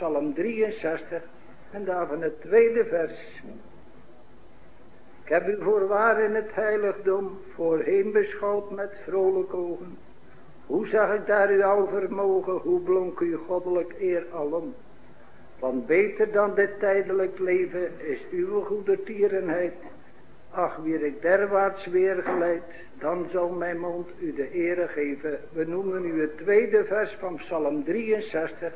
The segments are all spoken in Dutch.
Psalm 63 en daarvan het tweede vers. Ik heb u voorwaar in het heiligdom voorheen beschouwd met vrolijke ogen. Hoe zag ik daar uw al vermogen, hoe blonk uw goddelijk eer alom. Want beter dan dit tijdelijk leven is uw goede tierenheid. Ach, wie ik derwaarts weer geleid, dan zal mijn mond u de ere geven. We noemen u het tweede vers van Psalm 63.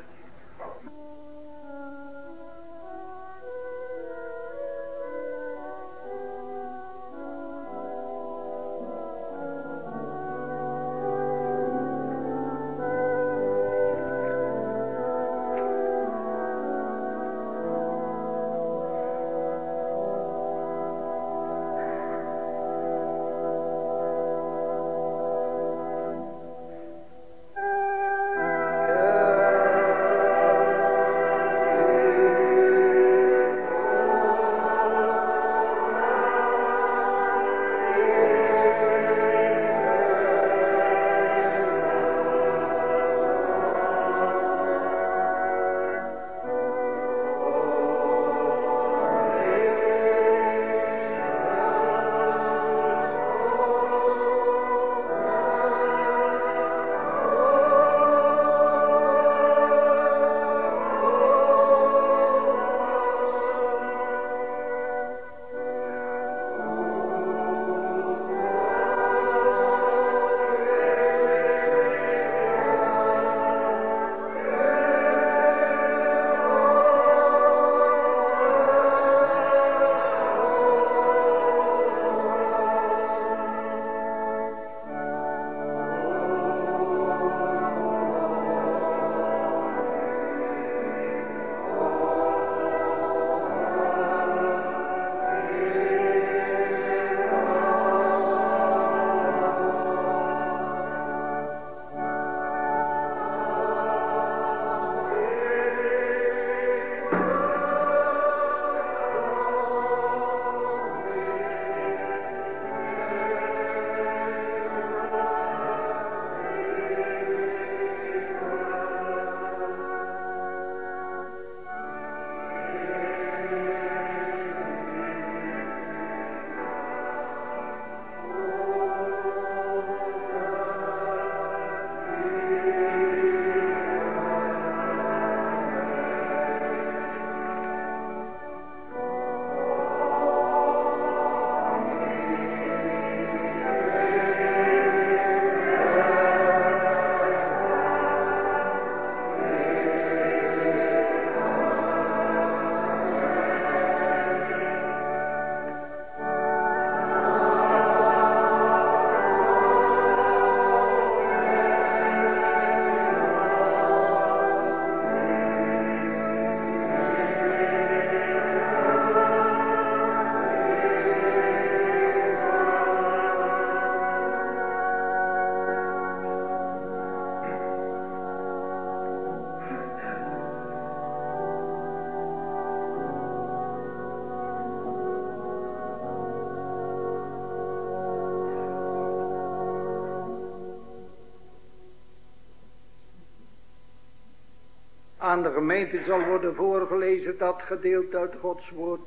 Aan de gemeente zal worden voorgelezen dat gedeelte uit Gods woord.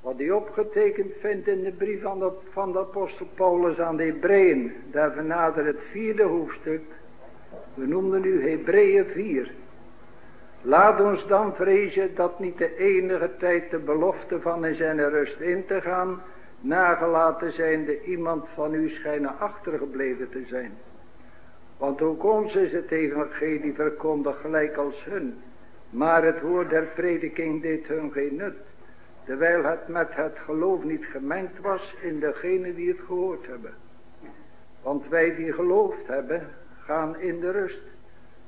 Wat hij opgetekend vindt in de brief van de, van de apostel Paulus aan de Hebreeën. Daar vernader het vierde hoofdstuk. We noemden nu Hebreeën 4. Laat ons dan vrezen dat niet de enige tijd de belofte van in zijn rust in te gaan, nagelaten zijnde iemand van u schijnen achtergebleven te zijn. Want ook ons is het evangelie verkondigd gelijk als hun. Maar het woord der prediking deed hun geen nut. Terwijl het met het geloof niet gemengd was in degene die het gehoord hebben. Want wij die geloofd hebben, gaan in de rust.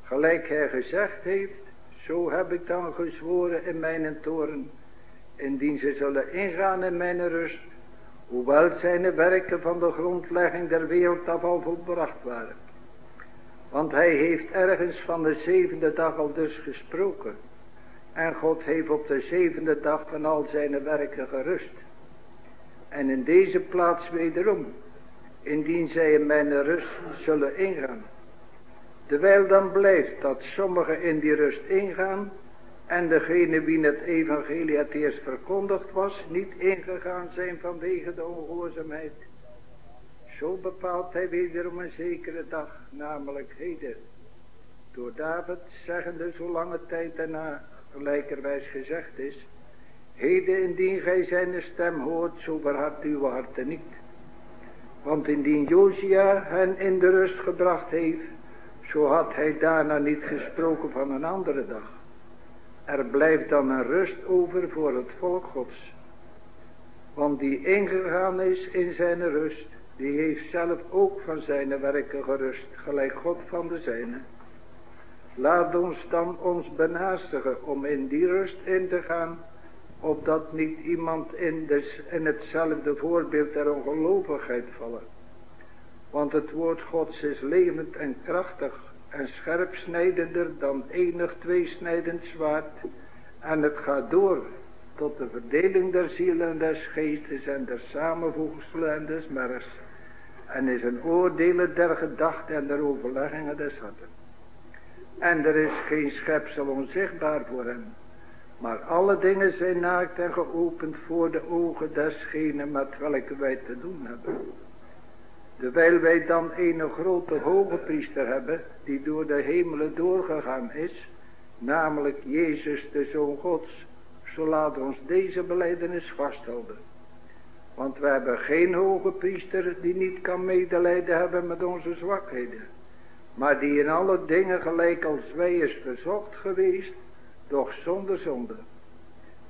Gelijk hij gezegd heeft, zo heb ik dan gezworen in mijn toren. Indien ze zullen ingaan in mijn rust, hoewel zijn werken van de grondlegging der wereld al volbracht waren. Want hij heeft ergens van de zevende dag al dus gesproken. En God heeft op de zevende dag van al zijn werken gerust. En in deze plaats wederom, indien zij in mijn rust zullen ingaan. Terwijl dan blijft dat sommigen in die rust ingaan, en degene wie het evangelie het eerst verkondigd was, niet ingegaan zijn vanwege de ongehoorzaamheid. Zo bepaalt hij wederom een zekere dag, namelijk heden. Door David zeggende zo lange tijd daarna gelijkerwijs gezegd is. Heden indien gij zijn stem hoort, zo verhard uw harten niet. Want indien Josia hen in de rust gebracht heeft, zo had hij daarna niet gesproken van een andere dag. Er blijft dan een rust over voor het volk gods. Want die ingegaan is in zijn rust, die heeft zelf ook van zijn werken gerust, gelijk God van de zijne. Laat ons dan ons benaastigen om in die rust in te gaan, opdat niet iemand in, des, in hetzelfde voorbeeld der ongelovigheid vallen. Want het woord Gods is levend en krachtig en scherpsnijdender dan enig tweesnijdend zwaard. En het gaat door tot de verdeling der zielen en des geestes en der samenvoegselen en des. En is een oordelen der gedachten en der overleggingen des harten. En er is geen schepsel onzichtbaar voor hem. Maar alle dingen zijn naakt en geopend voor de ogen desgene met welke wij te doen hebben. Terwijl wij dan een grote hoge priester hebben, die door de hemelen doorgegaan is, namelijk Jezus de Zoon Gods, zo laat ons deze beleidenis vasthouden. Want wij hebben geen hoge priester die niet kan medelijden hebben met onze zwakheden, maar die in alle dingen gelijk als wij is verzocht geweest, doch zonder zonde.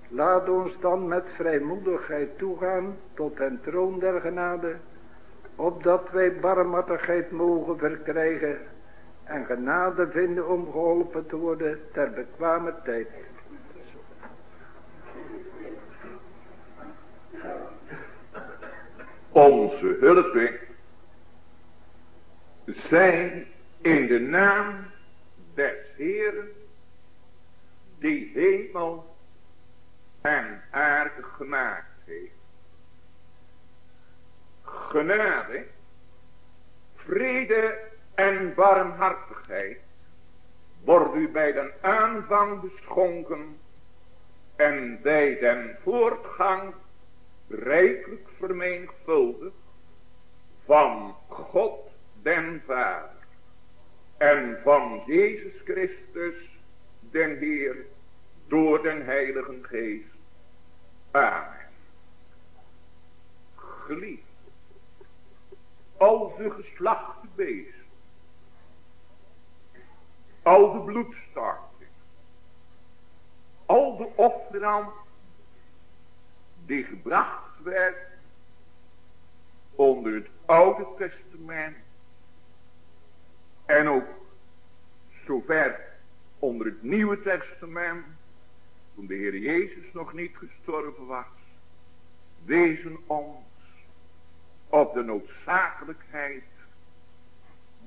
Laat ons dan met vrijmoedigheid toegaan tot den troon der genade, opdat wij barmhartigheid mogen verkrijgen en genade vinden om geholpen te worden ter bekwame tijd. Onze hulp zijn in de naam des Heeren die hemel en aarde gemaakt heeft. Genade, vrede en barmhartigheid wordt u bij den aanvang beschonken en bij den voortgang rijkelijk vermenigvuldigd van God den Vader en van Jezus Christus den Heer door den Heiligen Geest. Amen. Geliefd, al de geslachte beest al de bloedstorting, al de offeranden die gebracht werd onder het Oude Testament en ook zover onder het Nieuwe Testament, toen de Heer Jezus nog niet gestorven was, wezen ons op de noodzakelijkheid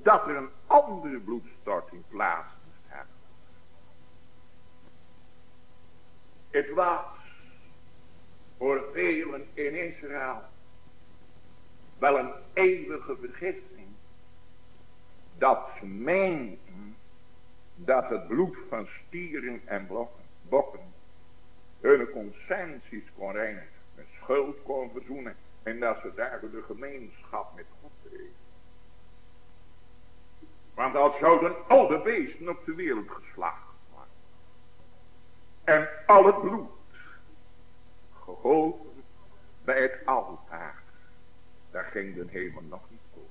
dat er een andere bloedstorting plaats moest hebben. Het was voor velen in Israël wel een eeuwige vergissing dat ze meenden dat het bloed van stieren en bokken hun conscienties kon reinigen, hun schuld kon verzoenen en dat ze daardoor de gemeenschap met God kregen. Want als zouden al de beesten op de wereld geslacht worden. En al het bloed gegoten bij het altaar. Ging de hemel nog niet voor.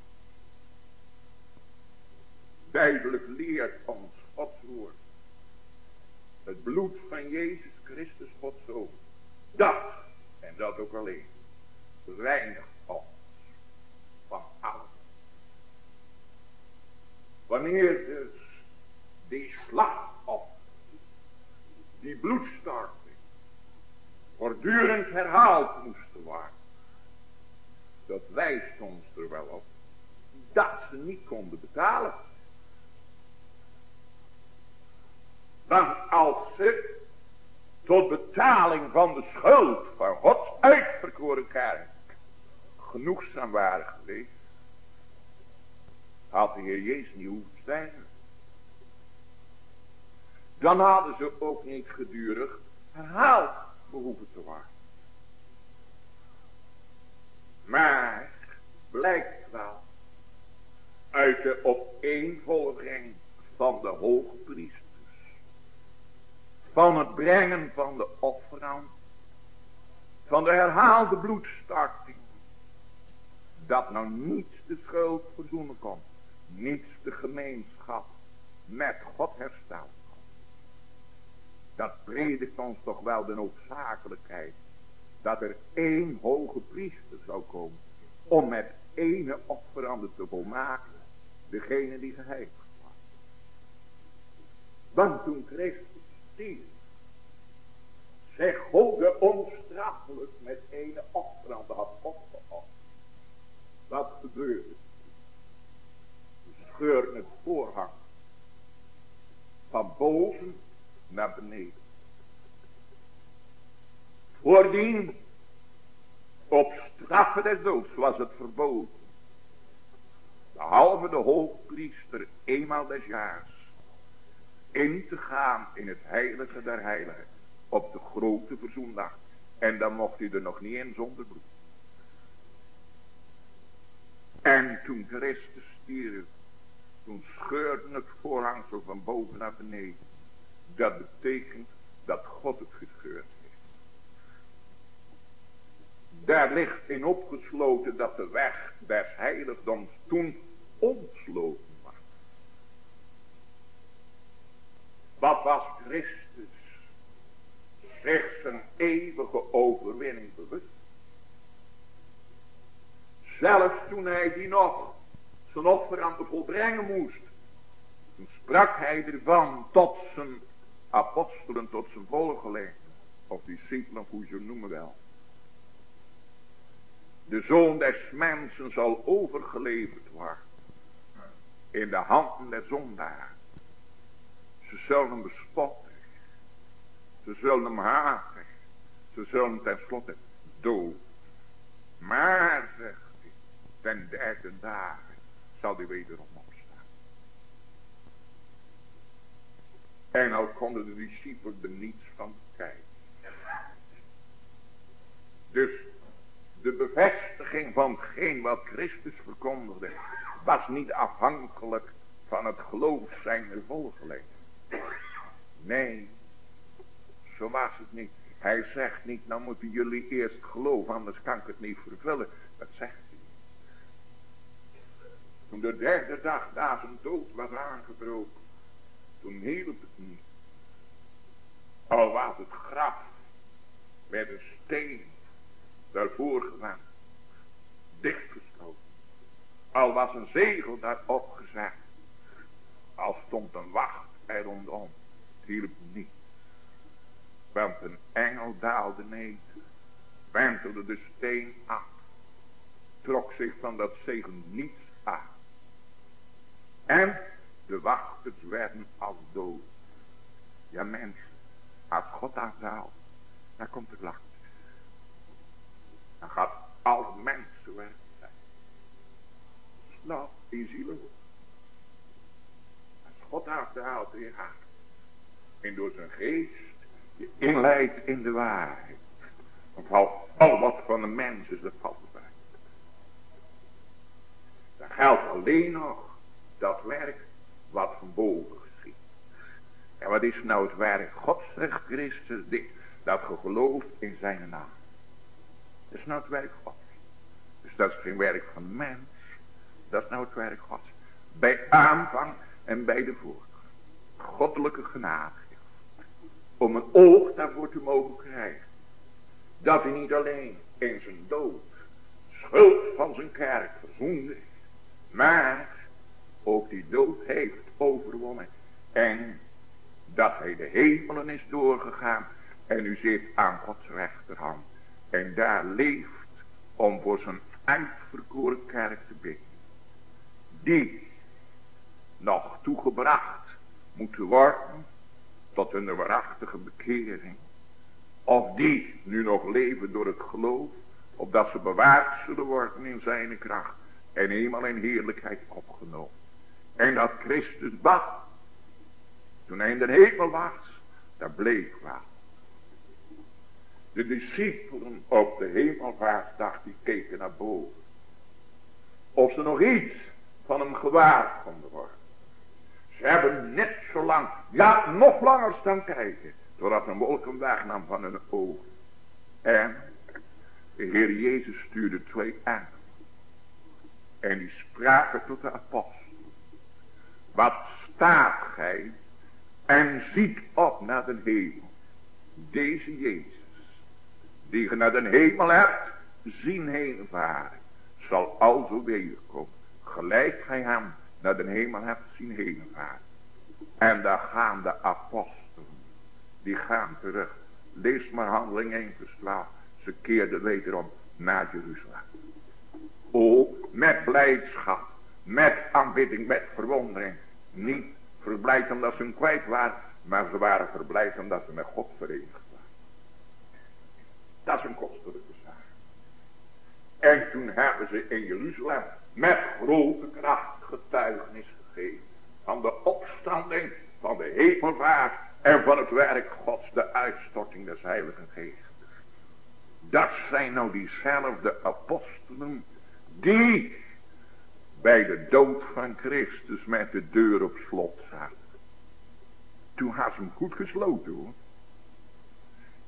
Duidelijk leert ons Gods woord. Het bloed van Jezus Christus Gods Zoon. Dat, en dat ook alleen, reinigt ons van alles. Wanneer dus die slachtoffer, die bloedstorting, voortdurend herhaald moesten worden. Dat wijst ons er wel op dat ze niet konden betalen. Want als ze tot betaling van de schuld van Gods uitverkoren kerk genoegzaam waren geweest, had de Heer Jezus niet hoeven sterven. Dan hadden ze ook niet gedurig herhaald behoeven te worden. Maar blijkt wel uit de opeenvolging van de hoogpriesters. Van het brengen van de offerand. Van de herhaalde bloedstarting. Dat nou niets de schuld verzoenen kon. Niets de gemeenschap met God herstelt. Dat predikt ons toch wel de noodzakelijkheid. Dat er één hoge priester zou komen. Om met ene offerande te volmaken. Degene die geheiligd was. Want toen Christus stierf. Zich God onstraffelijk met ene offerande had opgeofferd. Wat gebeurde? Scheurde het voorhang. Van boven naar beneden. Voordien, op straffe des doods was het verboden. Behalve de hoogpriester eenmaal des jaars. In te gaan in het heilige der heiligen. Op de grote verzoendag. En dan mocht hij er nog niet in zonder bloed. En toen Christus stierf. Toen scheurde het voorhangsel van boven naar beneden. Dat betekent dat God het gescheurd. Daar ligt in opgesloten dat de weg des heiligdoms toen ontsloten was. Wat was Christus zich zijn eeuwige overwinning bewust? Zelfs toen hij die nog zijn offer aan te volbrengen moest. Toen sprak hij ervan tot zijn apostelen tot zijn volgelingen. Of discipelen, hoe je noemen wel. De zoon des mensen zal overgeleverd worden. In de handen der zondaar. Ze zullen hem bespotten. Ze zullen hem haten. Ze zullen hem tenslotte dood. Maar, zegt hij, ten derde dagen zal hij wederom En al konden de discipelen er niets van kijken. Dus de bevestiging van hetgeen wat Christus verkondigde. Was niet afhankelijk van het geloof zijn volgelingen. Nee, zo was het niet. Hij zegt niet, nou moeten jullie eerst geloven, anders kan ik het niet vervullen. Dat zegt hij. Toen de derde dag na zijn dood was aangebroken, toen hielp het niet. Al was het graf met een steen daarvoor gedaan. Dichtgesloten. Al was een zegel daarop gezet. Al stond een wacht er rondom. Het hielp niet. Want een engel daalde neer. Wentelde de steen af. Trok zich van dat zegel niets aan. En de wachters werden als dood. Ja mensen, als God aanzaalt, dan komt het lacht. Gaat al mensen zijn. Snap in zielen. Als God aanzaalt in je hart. En door zijn geest je inleidt in de waarheid. Want al, al wat van de mens is, dat valt. Dan geldt alleen nog dat werk wat van boven geschiet. En wat is nou het werk God, zegt Christus, dit, dat ge gelooft in zijn naam. Dat is nou het werk God. Dus dat is geen werk van mens, dat is nou het werk God. Bij aanvang en bij de voortgang. Goddelijke genade. Om een oog daarvoor te mogen krijgen. Dat hij niet alleen in zijn dood schuld van zijn kerk verzoende. Maar ook die dood heeft overwonnen. En dat hij de hemelen is doorgegaan. En u zit aan Gods rechterhand. En daar leeft om voor zijn uitverkoren kerk te bidden. Die nog toegebracht moeten worden tot een waarachtige bekering. Of die nu nog leven door het geloof. Opdat ze bewaard zullen worden in zijn kracht. En eenmaal in heerlijkheid opgenomen. En dat Christus bad. Toen hij in de hemel was, dat bleek wel. De discipelen op de hemelvaartsdag die keken naar boven. Of ze nog iets van hem gewaar konden worden. Ze hebben net zo lang, ja nog langer staan kijken. Totdat een wolk hem wegnam van hun ogen. En de Heer Jezus stuurde twee engelen. En die spraken tot de apostel. Wat staat gij en ziet op naar de hemel. Deze Jezus, die ge naar de hemel hebt zien heen varen, zal alzo wederkomen. Gelijk gij hem naar de hemel hebt zien heen varen. En daar gaan de apostelen, die gaan terug. Lees maar handeling 1 vers 12. Ze keerden wederom naar Jeruzalem. O, met blijdschap, met aanbidding, met verwondering. Niet verblijd omdat ze hem kwijt waren, maar ze waren verblijd omdat ze met God verenigd. Dat is een kostelijke zaak. En toen hebben ze in Jeruzalem met grote kracht getuigenis gegeven van de opstanding van de hemelvaart en van het werk Gods, de uitstorting des Heilige Geestes. Dat zijn nou diezelfde apostelen die bij de dood van Christus met de deur op slot zaten. Toen had ze hem goed gesloten hoor.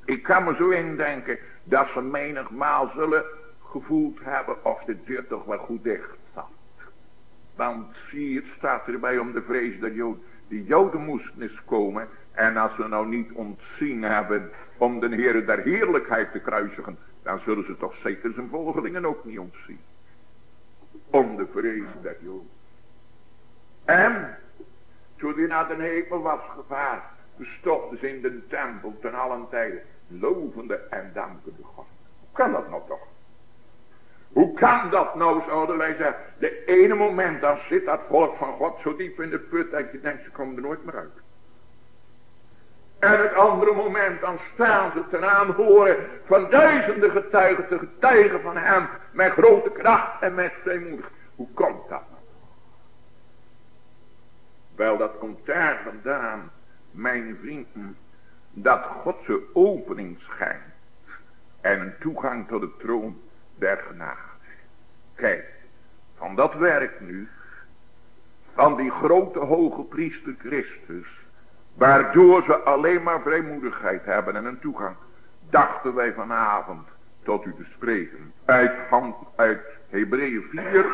Ik kan me zo indenken dat ze menigmaal zullen gevoeld hebben of de deur toch wel goed dicht zat. Want zie het staat erbij om de vrees dat Joden, die Joden moesten eens komen. En als ze nou niet ontzien hebben om de Heer der heerlijkheid te kruisigen. Dan zullen ze toch zeker zijn volgelingen ook niet ontzien om de vrees der Joden. En toen hij naar de hemel was gevaard, stopte ze in de tempel ten allen tijden, lovende en dankende God. Hoe kan dat nou toch? Hoe kan dat nou, zouden wij zeggen. De ene moment dan zit dat volk van God zo diep in de put dat je denkt, ze komen er nooit meer uit. En het andere moment dan staan ze ten aanhoren van duizenden getuigen te getuigen van hem. Met grote kracht en met vrijmoedig. Hoe komt dat nou? Wel dat komt daar vandaan, mijn vrienden, dat God zijn opening schijnt. En een toegang tot de troon der genade. Kijk, van dat werk nu, van die grote hoge priester Christus, Waardoor ze alleen maar vrijmoedigheid hebben en een toegang. Dachten wij vanavond tot u te spreken. Uit, uit Hebreeën 4.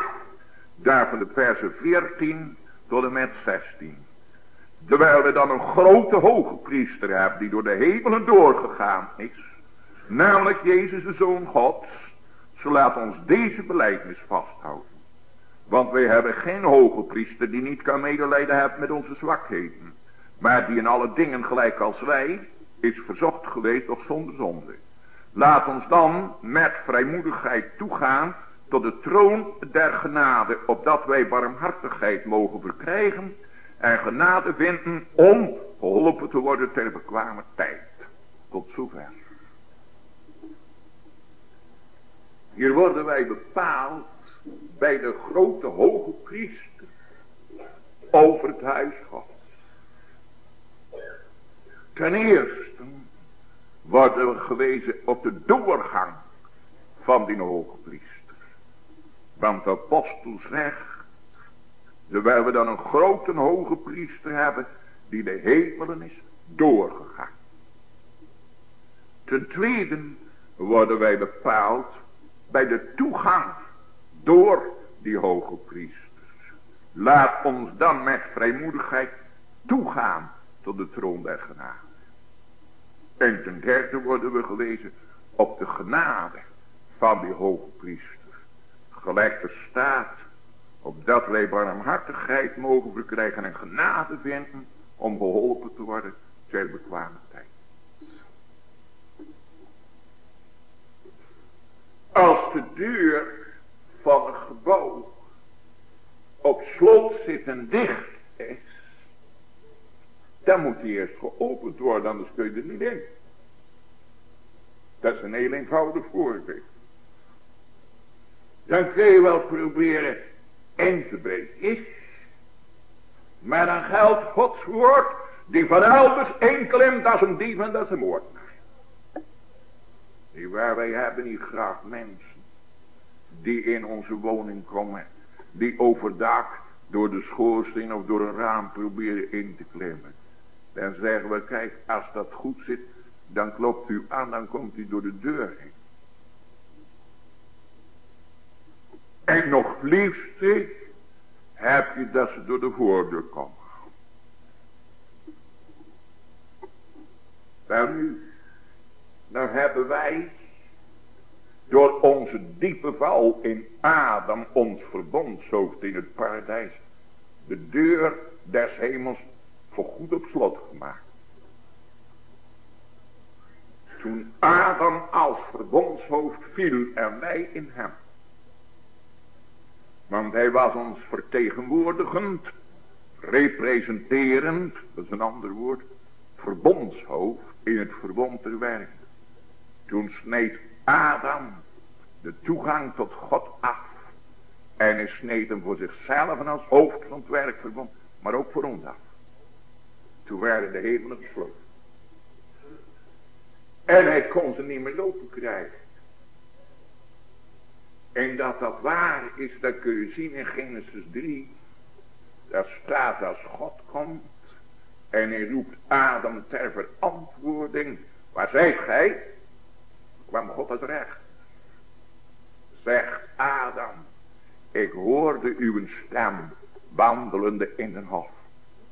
Daar van de versen 14 tot en met 16. Terwijl we dan een grote hoge priester hebben die door de hemelen doorgegaan is. Namelijk Jezus de Zoon Gods. Zo laat ons deze beleidnis vasthouden. Want wij hebben geen hoge priester die niet kan medelijden hebben met onze zwakheden maar die in alle dingen gelijk als wij is verzocht geweest of zonder zonde. Laat ons dan met vrijmoedigheid toegaan tot de troon der genade, opdat wij barmhartigheid mogen verkrijgen en genade vinden om geholpen te worden ter bekwame tijd. Tot zover. Hier worden wij bepaald bij de grote hoge priester over het huis God. Ten eerste worden we gewezen op de doorgang van die hoge priester. Want de apostel zegt, terwijl we dan een grote hoge priester hebben, die de hemelen is doorgegaan. Ten tweede worden wij bepaald bij de toegang door die hoge priesters. Laat ons dan met vrijmoedigheid toegaan tot de troon der genade. En ten derde worden we gelezen op de genade van die hoge priester. Gelijk er staat, opdat wij barmhartigheid mogen verkrijgen en genade vinden om geholpen te worden ter bekwame tijd. Als de deur van een gebouw op slot zit en dicht is, dan moet die eerst geopend worden, anders kun je er niet in. Dat is een heel eenvoudig voorbeeld. Dan kun je wel proberen in te breken. Maar dan geldt Gods woord Die van elders enkel dat is een dief en dat is een moordenaar. Waar wij hebben niet graag mensen. Die in onze woning komen. Die overdag door de schoorsteen of door een raam proberen in te klimmen. Dan zeggen we, kijk, als dat goed zit, dan klopt u aan, dan komt u door de deur heen. En nog liefste heb je dat ze door de voordeur komen. Wel nu, dan hebben wij door onze diepe val in Adam ons verbondshoofd in het paradijs de deur des hemels voorgoed op slot gemaakt. Toen Adam als verbondshoofd viel en wij in hem. Want hij was ons vertegenwoordigend, representerend, dat is een ander woord, verbondshoofd in het verbond ter werk. Toen sneed Adam de toegang tot God af. En hij sneed hem voor zichzelf en als hoofd van het werkverbond, maar ook voor ons af. Toen werden de hemelen gesloten. En hij kon ze niet meer lopen krijgen. En dat dat waar is, dat kun je zien in Genesis 3. Daar staat als God komt. En hij roept Adam ter verantwoording. Waar zijt gij? Kwam God het recht. Zegt Adam. Ik hoorde uw stem wandelende in een hof.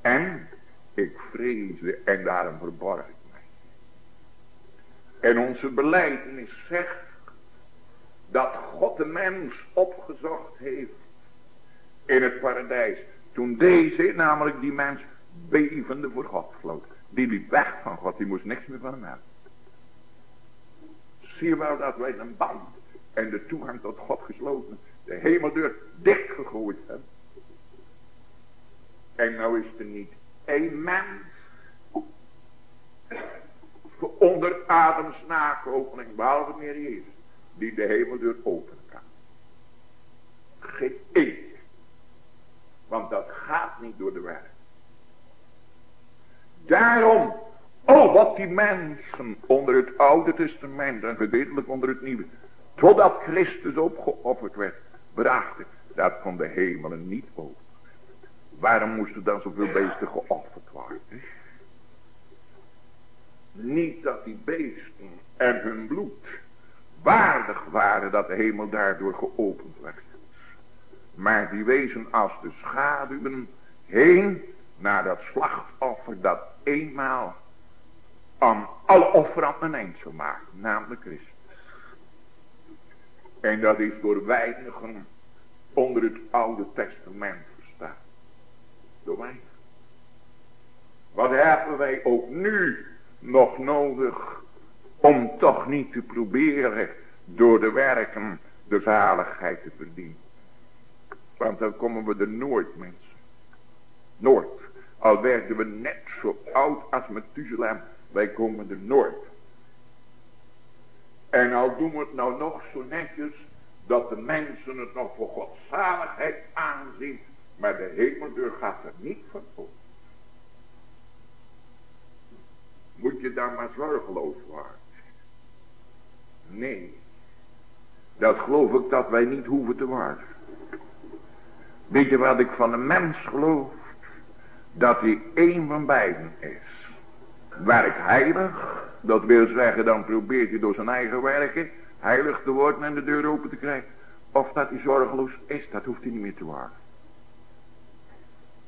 En ik vreesde en daarom verborg ik mij. En onze beleidenis zegt dat God de mens opgezocht heeft in het paradijs. Toen deze, namelijk die mens, bevende voor God vloot. Die liep weg van God, die moest niks meer van hem hebben. Zie je wel dat wij een band en de toegang tot God gesloten, de hemeldeur dichtgegooid hebben. En nou is er niet één mens onder Adams nakopeling, behalve meer Jezus die de hemeldeur openen kan. Geen één. Want dat gaat niet door de werk. Daarom, oh wat die mensen onder het oude testament en gedeeltelijk onder het nieuwe, totdat Christus opgeofferd werd, brachten, dat kon de hemelen niet open. Waarom moesten dan zoveel beesten geofferd worden? Niet dat die beesten en hun bloed waardig waren dat de hemel daardoor geopend werd. Maar die wezen als de schaduwen heen naar dat slachtoffer dat eenmaal aan alle offeranden een eind zou maken, namelijk Christus. En dat is door weinigen onder het oude testament verstaan. Door mij. Wat hebben wij ook nu nog nodig om toch niet te proberen door de werken de zaligheid te verdienen. Want dan komen we er nooit mensen. Nooit. Al werden we net zo oud als Methuselem. Wij komen er nooit. En al doen we het nou nog zo netjes. Dat de mensen het nog voor Gods zaligheid aanzien. Maar de hemeldeur gaat er niet van op. Moet je daar maar zorgeloos worden. Nee. Dat geloof ik dat wij niet hoeven te worden. Weet je wat ik van een mens geloof? Dat hij één van beiden is. Werk heilig. Dat wil zeggen dan probeert hij door zijn eigen werken heilig te worden en de deur open te krijgen. Of dat hij zorgeloos is, dat hoeft hij niet meer te worden.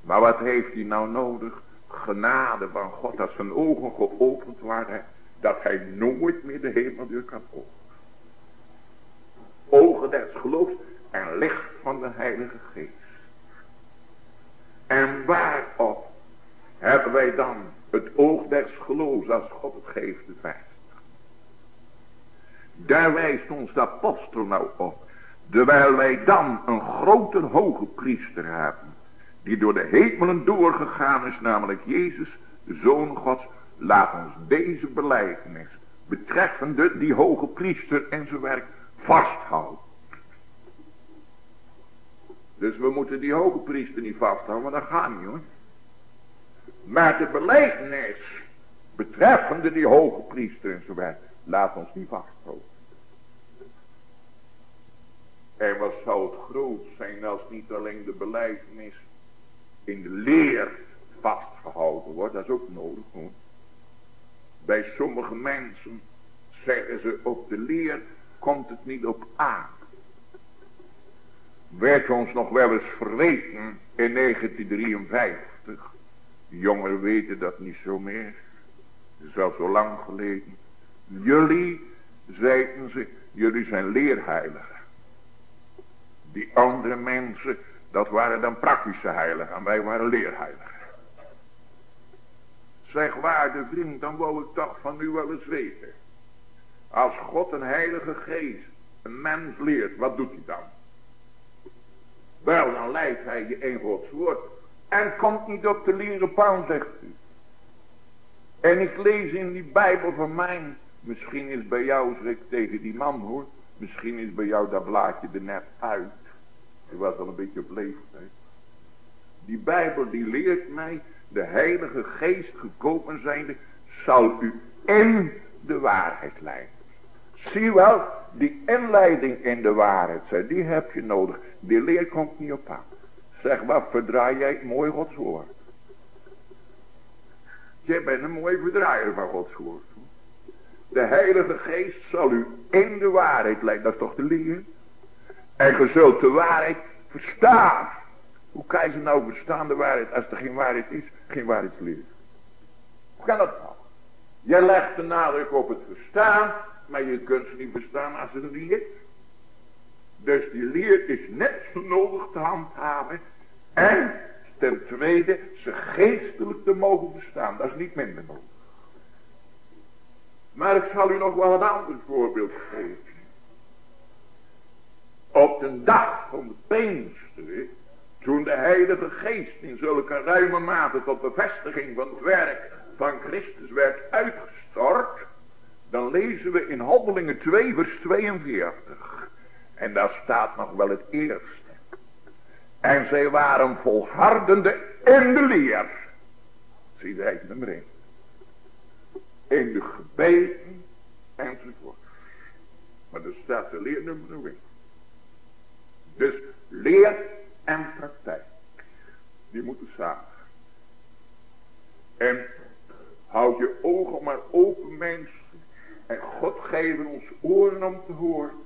Maar wat heeft hij nou nodig? Genade van God, dat zijn ogen geopend waren dat hij nooit meer de hemeldeur kan openen. Ogen des geloofs en licht van de heilige geest. En waarop hebben wij dan het oog des geloofs als God het geeft vijf. Daar wijst ons de apostel nou op. Terwijl wij dan een grote hoge priester hebben. Die door de hemelen doorgegaan is, namelijk Jezus, de Zoon Gods, Laat ons deze belijdenis betreffende die hoge priester en zijn werk vasthouden. Dus we moeten die hoge priester niet vasthouden, maar dat gaat niet hoor. Maar de beleidnis betreffende die hoge priester en zo verder, laat ons niet vasthouden. En wat zou het groot zijn als niet alleen de beleidnis in de leer vastgehouden wordt. Dat is ook nodig hoor. Bij sommige mensen zeggen ze op de leer komt het niet op aan. Werd ons nog wel eens verweten in 1953. jongeren weten dat niet zo meer. Het is al zo lang geleden. Jullie, zeiden ze, jullie zijn leerheiligen. Die andere mensen, dat waren dan praktische heiligen. En wij waren leerheiligen. Zeg waarde vriend, dan wou ik toch van u wel eens weten. Als God een heilige geest een mens leert, wat doet hij dan? Wel, dan leidt hij je in Gods woord. En komt niet op de leren paal, zegt u. En ik lees in die Bijbel van mij. Misschien is bij jou, zeg ik tegen die man hoor. Misschien is bij jou dat blaadje er net uit. Ik was al een beetje op leeftijd. Die Bijbel die leert mij. De heilige geest gekomen zijnde. Zal u in de waarheid leiden. Zie wel, die inleiding in de waarheid, die heb je nodig. Die leer komt niet op aan. Zeg, wat verdraai jij mooi Gods woord. Jij bent een mooi verdraaier van Gods woord. De heilige geest zal u in de waarheid leiden. Dat is toch de leer? En je zult de waarheid verstaan. Hoe kan je ze nou verstaan, de waarheid, als er geen waarheid is, geen waarheidsleer? Hoe kan dat nou? Jij legt de nadruk op het verstaan, maar je kunt ze niet verstaan als er niet is. Dus die leer is net zo nodig te handhaven. En ten tweede, ze geestelijk te mogen verstaan. Dat is niet minder nodig. Maar ik zal u nog wel een ander voorbeeld geven. Op de dag van de Pinksteren, toen de Heilige Geest in zulke ruime mate tot bevestiging van het werk van Christus werd uitgestort, dan lezen we in Handelingen 2 vers 42. En daar staat nog wel het eerste. En zij waren volhardende in de leer. Zie de nummer 1. In de gebeden enzovoort. Maar er staat de leer nummer 1. Dus leer en praktijk. Die moeten samen. En houd je ogen maar open mensen. En God geven ons oren om te horen.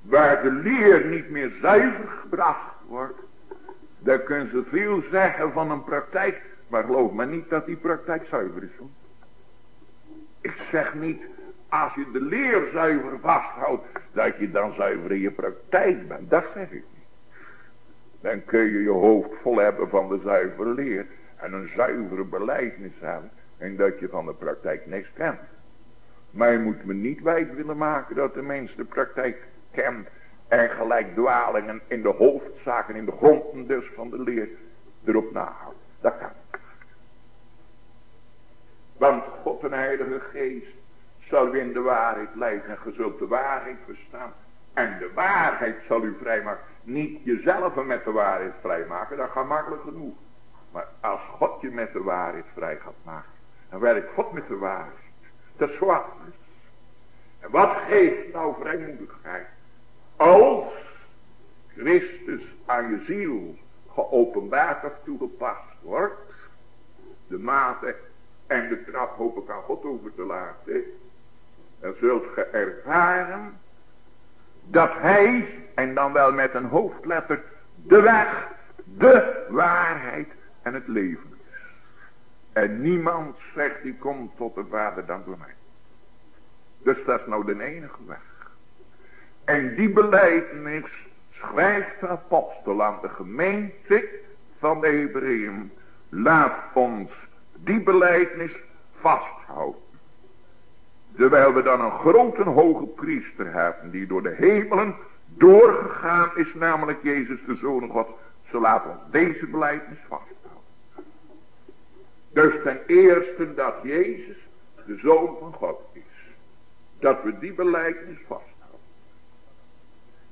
Waar de leer niet meer zuiver gebracht wordt. Dan kunnen ze veel zeggen van een praktijk. Maar geloof me niet dat die praktijk zuiver is. Hoor. Ik zeg niet als je de leer zuiver vasthoudt, dat je dan zuiver in je praktijk bent. Dat zeg ik. Dan kun je je hoofd vol hebben van de zuivere leer. En een zuivere beleidnis hebben. En dat je van de praktijk niks kent. Maar je moet me niet wijs willen maken dat de mens de praktijk kent. En gelijk dwalingen in de hoofdzaken, in de gronden dus van de leer erop nahoudt. Dat kan. Want God een heilige geest zal u in de waarheid leiden. En je zult de waarheid verstaan. En de waarheid zal u vrijmaken. Niet jezelf met de waarheid vrijmaken. Dat gaat makkelijk genoeg. Maar als God je met de waarheid vrij gaat maken. Dan werkt God met de waarheid. Dat is wat. En wat geeft nou vrijmoedigheid? Als Christus aan je ziel geopenbaard of toegepast wordt. De mate en de trap hoop ik aan God over te laten dan zult ge ervaren dat hij, en dan wel met een hoofdletter, de weg, de waarheid en het leven. En niemand zegt die komt tot de vader dan door mij. Dus dat is nou de enige weg. En die beleidnis schrijft de apostel aan de gemeente van de Hebreeën. Laat ons die beleidnis vasthouden. Terwijl we dan een grote hoge priester hebben. Die door de hemelen doorgegaan is. Namelijk Jezus de Zoon God. Zo laten ons deze beleidnis vasthouden. Dus ten eerste dat Jezus de Zoon van God is. Dat we die beleidnis vasthouden.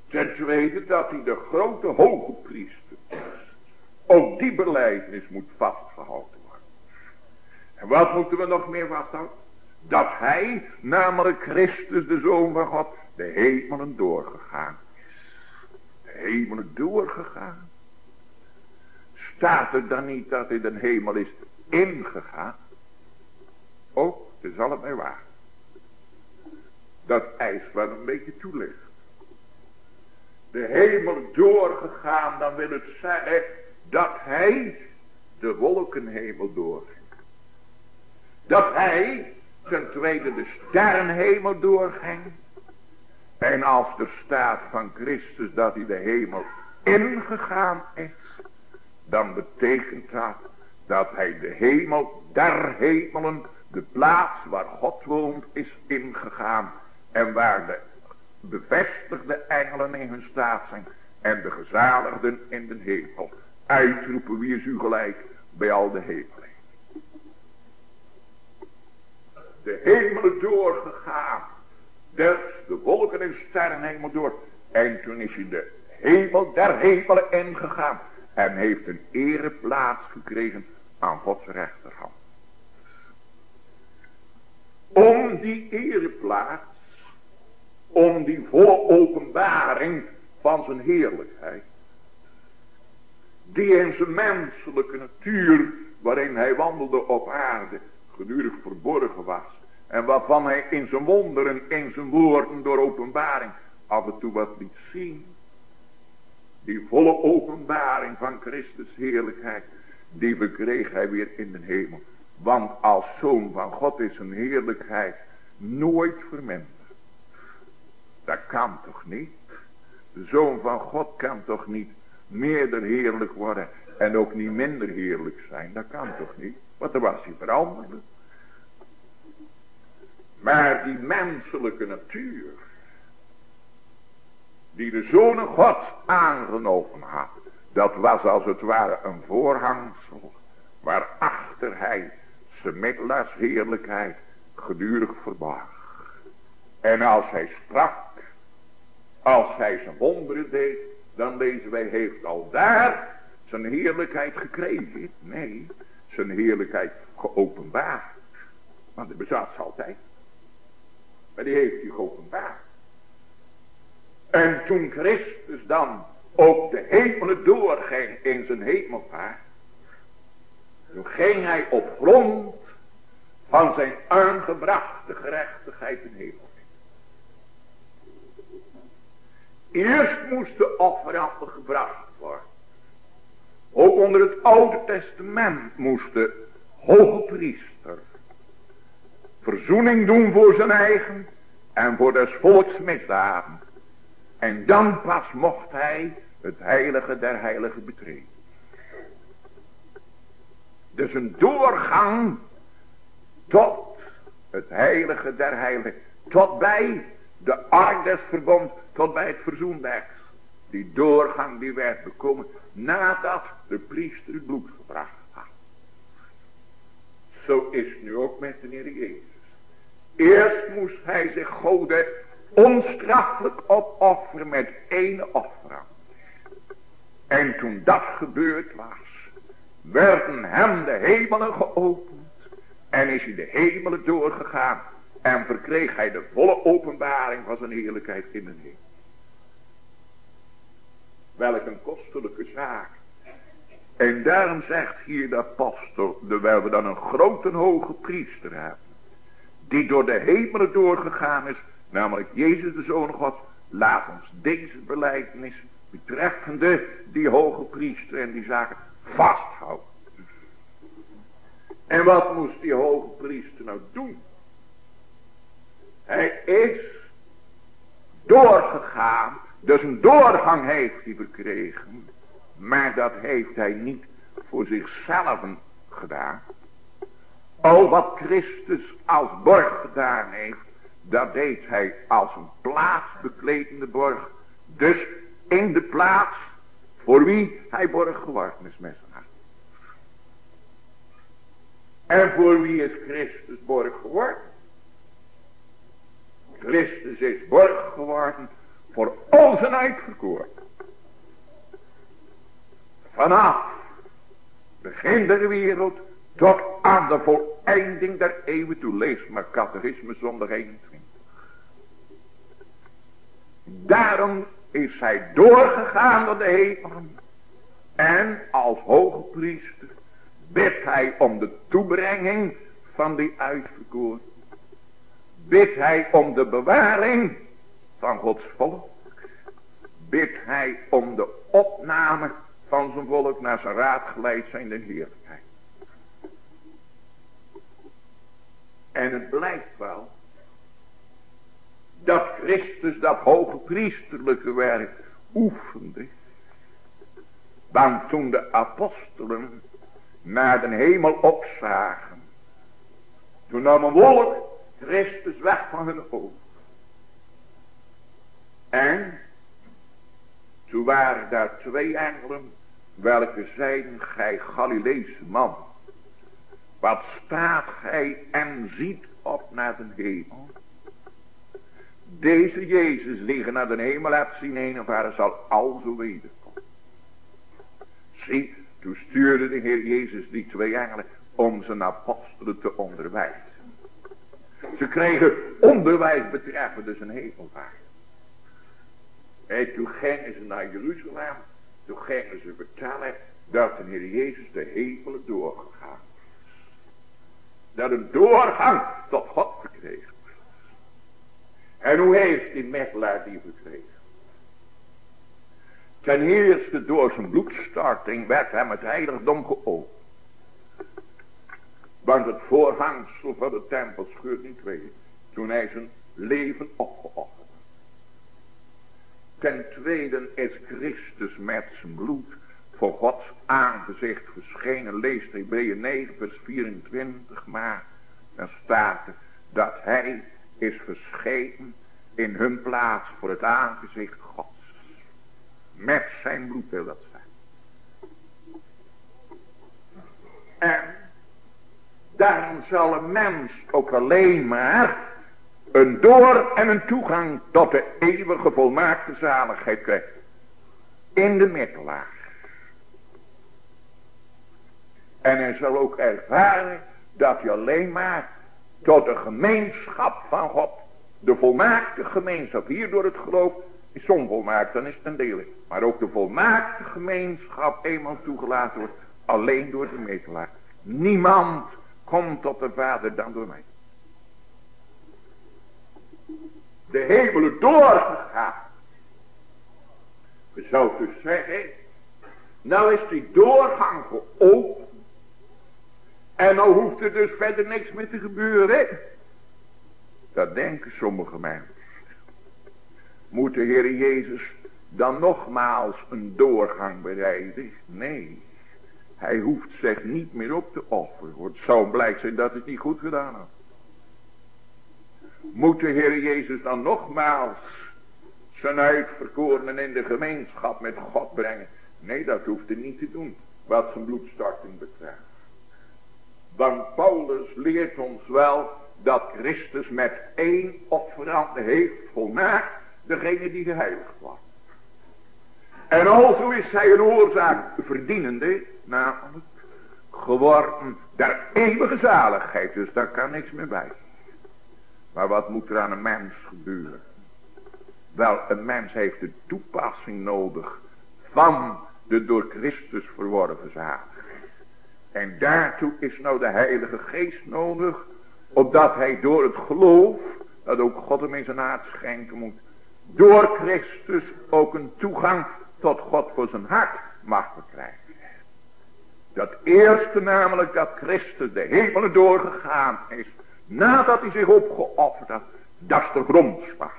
Ten tweede dat hij de grote hoge priester is. Ook die beleidnis moet vastgehouden worden. En wat moeten we nog meer vasthouden? Dat hij, namelijk Christus, de Zoon van God, de hemelen doorgegaan hemelen doorgegaan. Staat er dan niet dat hij de hemel is ingegaan? Oh, het is allemaal waar. Dat wel een beetje toelicht. De hemel doorgegaan, dan wil het zeggen dat hij de wolkenhemel doorging. Dat hij ten tweede de sterrenhemel doorging. En als de staat van Christus dat hij de hemel ingegaan is. Dan betekent dat dat hij de hemel der hemelen, de plaats waar God woont, is ingegaan. En waar de bevestigde engelen in hun staat zijn. En de gezaligden in de hemel. Uitroepen wie is u gelijk bij al de hemelen. De hemelen doorgegaan. Dus de wolken en sterren hemel door. En toen is hij de hemel der hemelen ingegaan. En heeft een ereplaats gekregen aan Gods rechterhand. Om die ereplaats, om die volle openbaring van zijn heerlijkheid, die in zijn menselijke natuur, waarin hij wandelde op aarde, gedurig verborgen was, en waarvan hij in zijn wonderen, in zijn woorden door openbaring af en toe wat liet zien. Die volle openbaring van Christus heerlijkheid, die verkreeg hij weer in de hemel. Want als zoon van God is zijn heerlijkheid nooit verminderd. Dat kan toch niet? De zoon van God kan toch niet meerder heerlijk worden en ook niet minder heerlijk zijn. Dat kan toch niet? Want dan was hij veranderd. Maar die menselijke natuur, die de Zoon God aangenomen had, dat was als het ware een voorhangsel, waarachter hij zijn middelaars heerlijkheid gedurig verborg. En als hij sprak, als hij zijn wonderen deed, dan lezen wij, heeft al daar zijn heerlijkheid gekregen. Nee, zijn heerlijkheid geopenbaard. Want hij bezat ze altijd. Maar die heeft hij geopenbaard. En toen Christus dan ook de hemelen doorging in zijn hemelvaart. Toen ging hij op grond van zijn aangebrachte gerechtigheid in hemel. Eerst moest de gebracht worden. Ook onder het Oude Testament moest de hoge priester verzoening doen voor zijn eigen en voor des volks. En dan pas mocht hij het heilige der heiligen betreden. Dus een doorgang tot het heilige der heiligen. Tot bij de ark des verbond. Tot bij het verzoendex. Die doorgang die werd bekomen nadat de priester het bloed gebracht had. Zo is het nu ook met de Heer. Eerst moest hij zich goden onstraffelijk opofferen met één offer. En toen dat gebeurd was, werden hem de hemelen geopend. En is hij de hemelen doorgegaan. En verkreeg hij de volle openbaring van zijn heerlijkheid in de hemel. Welk een kostelijke zaak. En daarom zegt hier de apostel, terwijl we dan een grote hoge priester hebben die door de hemelen doorgegaan is, namelijk Jezus de Zoon God, laat ons deze belijdenis betreffende die hoge priester en die zaken vasthouden. En wat moest die hoge priester nou doen? Hij is doorgegaan, dus een doorgang heeft hij verkregen, maar dat heeft hij niet voor zichzelf gedaan. Al wat Christus als borg gedaan heeft, dat deed hij als een plaatsbekledende borg. Dus in de plaats voor wie hij borg geworden is met zijn. En voor wie is Christus borg geworden? Christus is borg geworden voor onze uitverkoren. Vanaf begin der wereld Tot aan de voleinding der eeuwen toe. Lees maar catechisme zondag 21. Daarom is hij doorgegaan door de hemelen. En als hoge priester bidt hij om de toebrenging van die uitverkoren. Bidt hij om de bewaring van Gods volk. Bidt hij om de opname van zijn volk naar zijn raad geleid zijn de heerlijkheid. En het blijkt wel dat Christus dat hoge priesterlijke werk oefende. Want toen de apostelen naar de hemel opzagen. Toen nam een wolk Christus weg van hun ogen. En toen waren daar twee engelen, welke zeiden, gij Galileese man, wat staat gij en ziet op naar de hemel? Deze Jezus liggen naar de hemel hebt zien heen of haar zal al zo wederkomen. Zie, toen stuurde de Heer Jezus die twee engelen om zijn apostelen te onderwijzen. Ze kregen onderwijs betreffende zijn hemelvaart. En toen gingen ze naar Jeruzalem. Toen gingen ze vertellen dat de Heer Jezus de hemelen doorgegaan Dat een doorgang tot God verkregen En hoe heeft die metselaar die verkregen? Ten eerste door zijn bloedstarting werd hem het heiligdom geopend. Want het voorhangsel van de tempel scheurt niet twee. Toen hij zijn leven opgeofferd. Ten tweede is Christus met zijn bloed voor Gods aangezicht verschenen. Leest Hebreeën 9 vers 24 maar. Dan staat er dat hij is verschenen in hun plaats voor het aangezicht Gods. Met zijn bloed wil dat zijn. En daarom zal een mens ook alleen maar een door en een toegang tot de eeuwige volmaakte zaligheid krijgt. In de middelaar. En hij zal ook ervaren dat je alleen maar tot de gemeenschap van God, de volmaakte gemeenschap, hier door het geloof, is onvolmaakt, dan is het een deel. Maar ook de volmaakte gemeenschap eenmaal toegelaten wordt, alleen door de middelaar. Niemand komt tot de Vader dan door mij. de hemelen doorgegaan. We zouden dus zeggen, nou is die doorgang geopend. En nou hoeft er dus verder niks meer te gebeuren. Dat denken sommige mensen. Moet de Heer Jezus dan nogmaals een doorgang bereiden? Nee. Hij hoeft zich niet meer op te offeren. Het zou blijkt zijn dat het niet goed gedaan had. Moet de Heer Jezus dan nogmaals zijn uitverkorenen in de gemeenschap met God brengen? Nee, dat hoeft hij niet te doen, wat zijn bloedstorting betreft. Want Paulus leert ons wel dat Christus met één offerande heeft volmaakt degene die geheiligd was. En alzo is hij een oorzaak verdienende, namelijk geworden der eeuwige zaligheid. Dus daar kan niks meer bij. Maar wat moet er aan een mens gebeuren? Wel, een mens heeft de toepassing nodig van de door Christus verworven zaak. En daartoe is nou de Heilige Geest nodig, opdat hij door het geloof, dat ook God hem in zijn hart schenken moet, door Christus ook een toegang tot God voor zijn hart mag verkrijgen. Dat eerste namelijk dat Christus de hemelen doorgegaan is, Nadat hij zich opgeofferd had. Dat is de grondslag.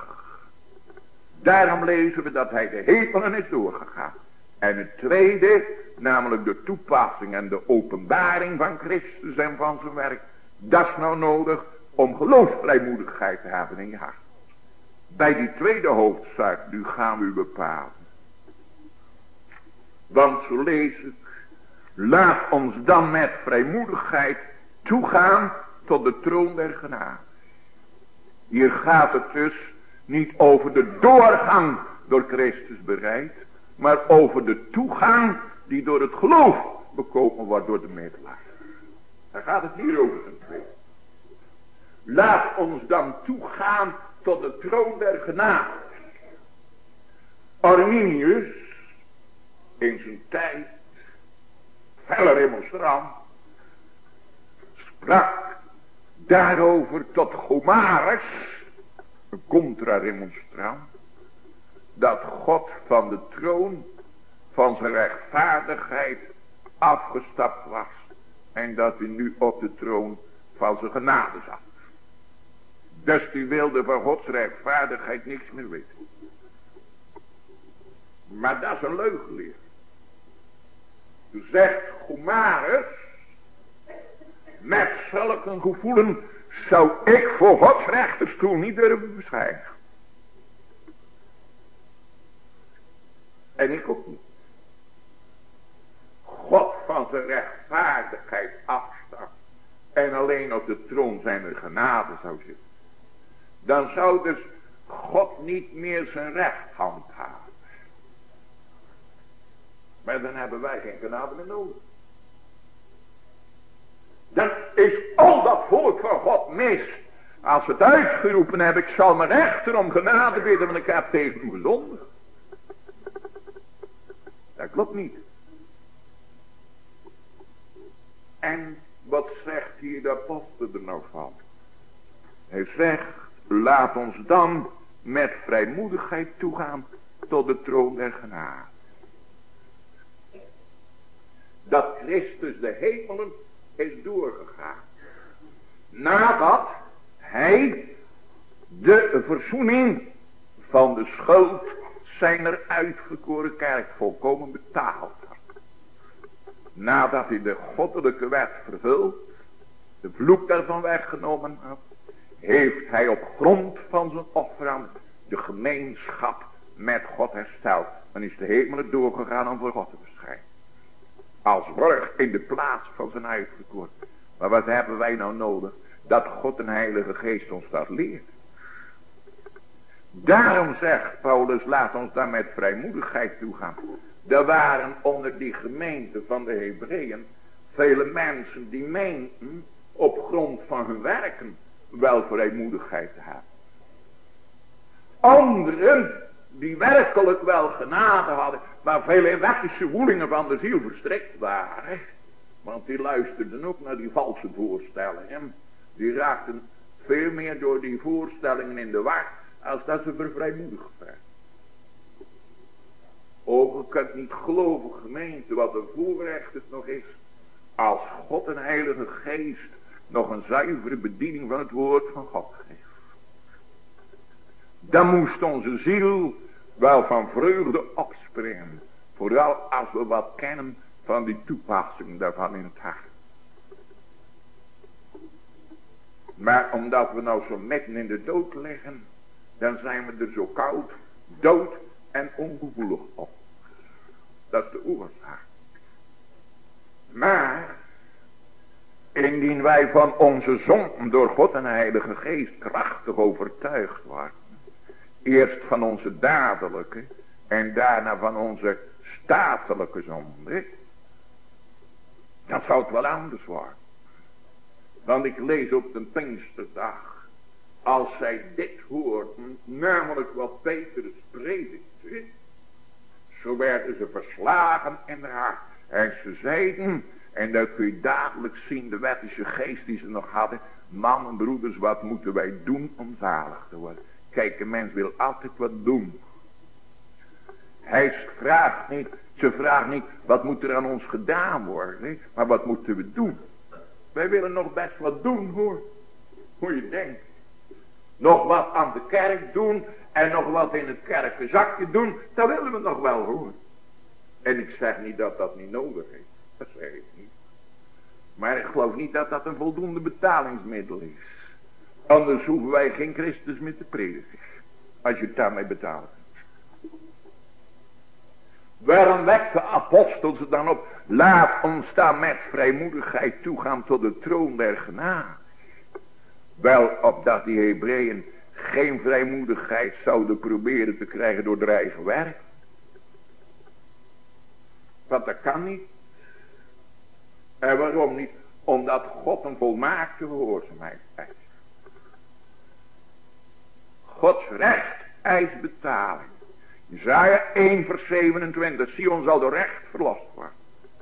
Daarom lezen we dat hij de hemelen is doorgegaan. En het tweede, namelijk de toepassing en de openbaring van Christus en van zijn werk. Dat is nou nodig om geloofsvrijmoedigheid te hebben in je hart. Bij die tweede hoofdzaak, nu gaan we u bepalen. Want zo lees ik, laat ons dan met vrijmoedigheid toegaan tot de troon der genade. Hier gaat het dus niet over de doorgang door Christus bereid, maar over de toegang die door het geloof bekomen wordt door de middelaar. Daar gaat het hier over een twee. Laat ons dan toegaan tot de troon der genade. Arminius, in zijn tijd, felle remonstrant, sprak daarover tot Gomarus, een contra-remonstrant, dat God van de troon van zijn rechtvaardigheid afgestapt was. En dat hij nu op de troon van zijn genade zat. Dus die wilde van Gods rechtvaardigheid niks meer weten. Maar dat is een leugenleer. Toen zegt Gomarus, met zulke gevoelen zou ik voor Gods rechterstoel niet durven verschijnen. En ik ook niet. God van zijn rechtvaardigheid afstapt. En alleen op de troon zijn genade zou zitten. Dan zou dus God niet meer zijn recht handhaven. Maar dan hebben wij geen genade meer nodig. Dan is al dat volk van God mis. Als we het uitgeroepen hebben, ik zal mijn rechter om genade bidden, want ik heb tegen u gezondigd. Klopt niet. En wat zegt hier de apostel er nou van? Hij zegt, laat ons dan met vrijmoedigheid toegaan tot de troon der genade. Dat Christus de hemelen is doorgegaan. Nadat hij de verzoening van de schuld zijner uitverkoren kerk volkomen betaald. Nadat hij de goddelijke wet vervuld, de vloek daarvan weggenomen had, heeft hij op grond van zijn offerand de gemeenschap met God hersteld. En is de hemelen doorgegaan om voor God te verschijnen. Als borg in de plaats van zijn uitverkoren. Maar wat hebben wij nou nodig? Dat God een heilige geest ons dat leert. Daarom zegt Paulus, laat ons daar met vrijmoedigheid toegaan. Er waren onder die gemeente van de Hebreeën vele mensen die meenden op grond van hun werken wel vrijmoedigheid te hebben. Anderen die werkelijk wel genade hadden, maar vele wettische woelingen van de ziel verstrikt waren. Want die luisterden ook naar die valse voorstellingen. Die raakten veel meer door die voorstellingen in de war als dat ze vervrijmoedigd zijn. Oh, je kunt niet geloven, gemeente, wat een voorrecht het nog is. Als God een heilige geest nog een zuivere bediening van het woord van God geeft. Dan moest onze ziel wel van vreugde opspringen. Vooral als we wat kennen van die toepassing daarvan in het hart. Maar omdat we nou zo midden in de dood liggen, dan zijn we er zo koud, dood en ongevoelig op. Dat is de oorzaak. Maar, indien wij van onze zon door God en Heilige Geest krachtig overtuigd worden, eerst van onze dadelijke en daarna van onze statelijke zonde, dan zou het wel anders worden. Want ik lees op de Pinksterdag als zij dit hoorden, namelijk wat Petrus predikte, zo werden ze verslagen in haar hart. En ze zeiden, en dat kun je dadelijk zien, de wettische geest die ze nog hadden, mannen, broeders, wat moeten wij doen om zalig te worden? Kijk, een mens wil altijd wat doen. Hij vraagt niet, ze vraagt niet, wat moet er aan ons gedaan worden, maar wat moeten we doen? Wij willen nog best wat doen hoor, hoe je denkt nog wat aan de kerk doen en nog wat in het kerkenzakje doen, dat willen we nog wel horen. En ik zeg niet dat dat niet nodig is, dat zeg ik niet. Maar ik geloof niet dat dat een voldoende betalingsmiddel is. Anders hoeven wij geen Christus meer te prediken, als je het daarmee betaalt. Waarom wekt de apostel ze dan op? Laat ons dan met vrijmoedigheid toegaan tot de troon der. Wel opdat die Hebreeën geen vrijmoedigheid zouden proberen te krijgen door dreigen eigen werk. Want dat kan niet. En waarom niet? Omdat God een volmaakte gehoorzaamheid eist. Gods recht eist betaling. Isaiah 1 vers 27. Sion zal door recht verlost worden.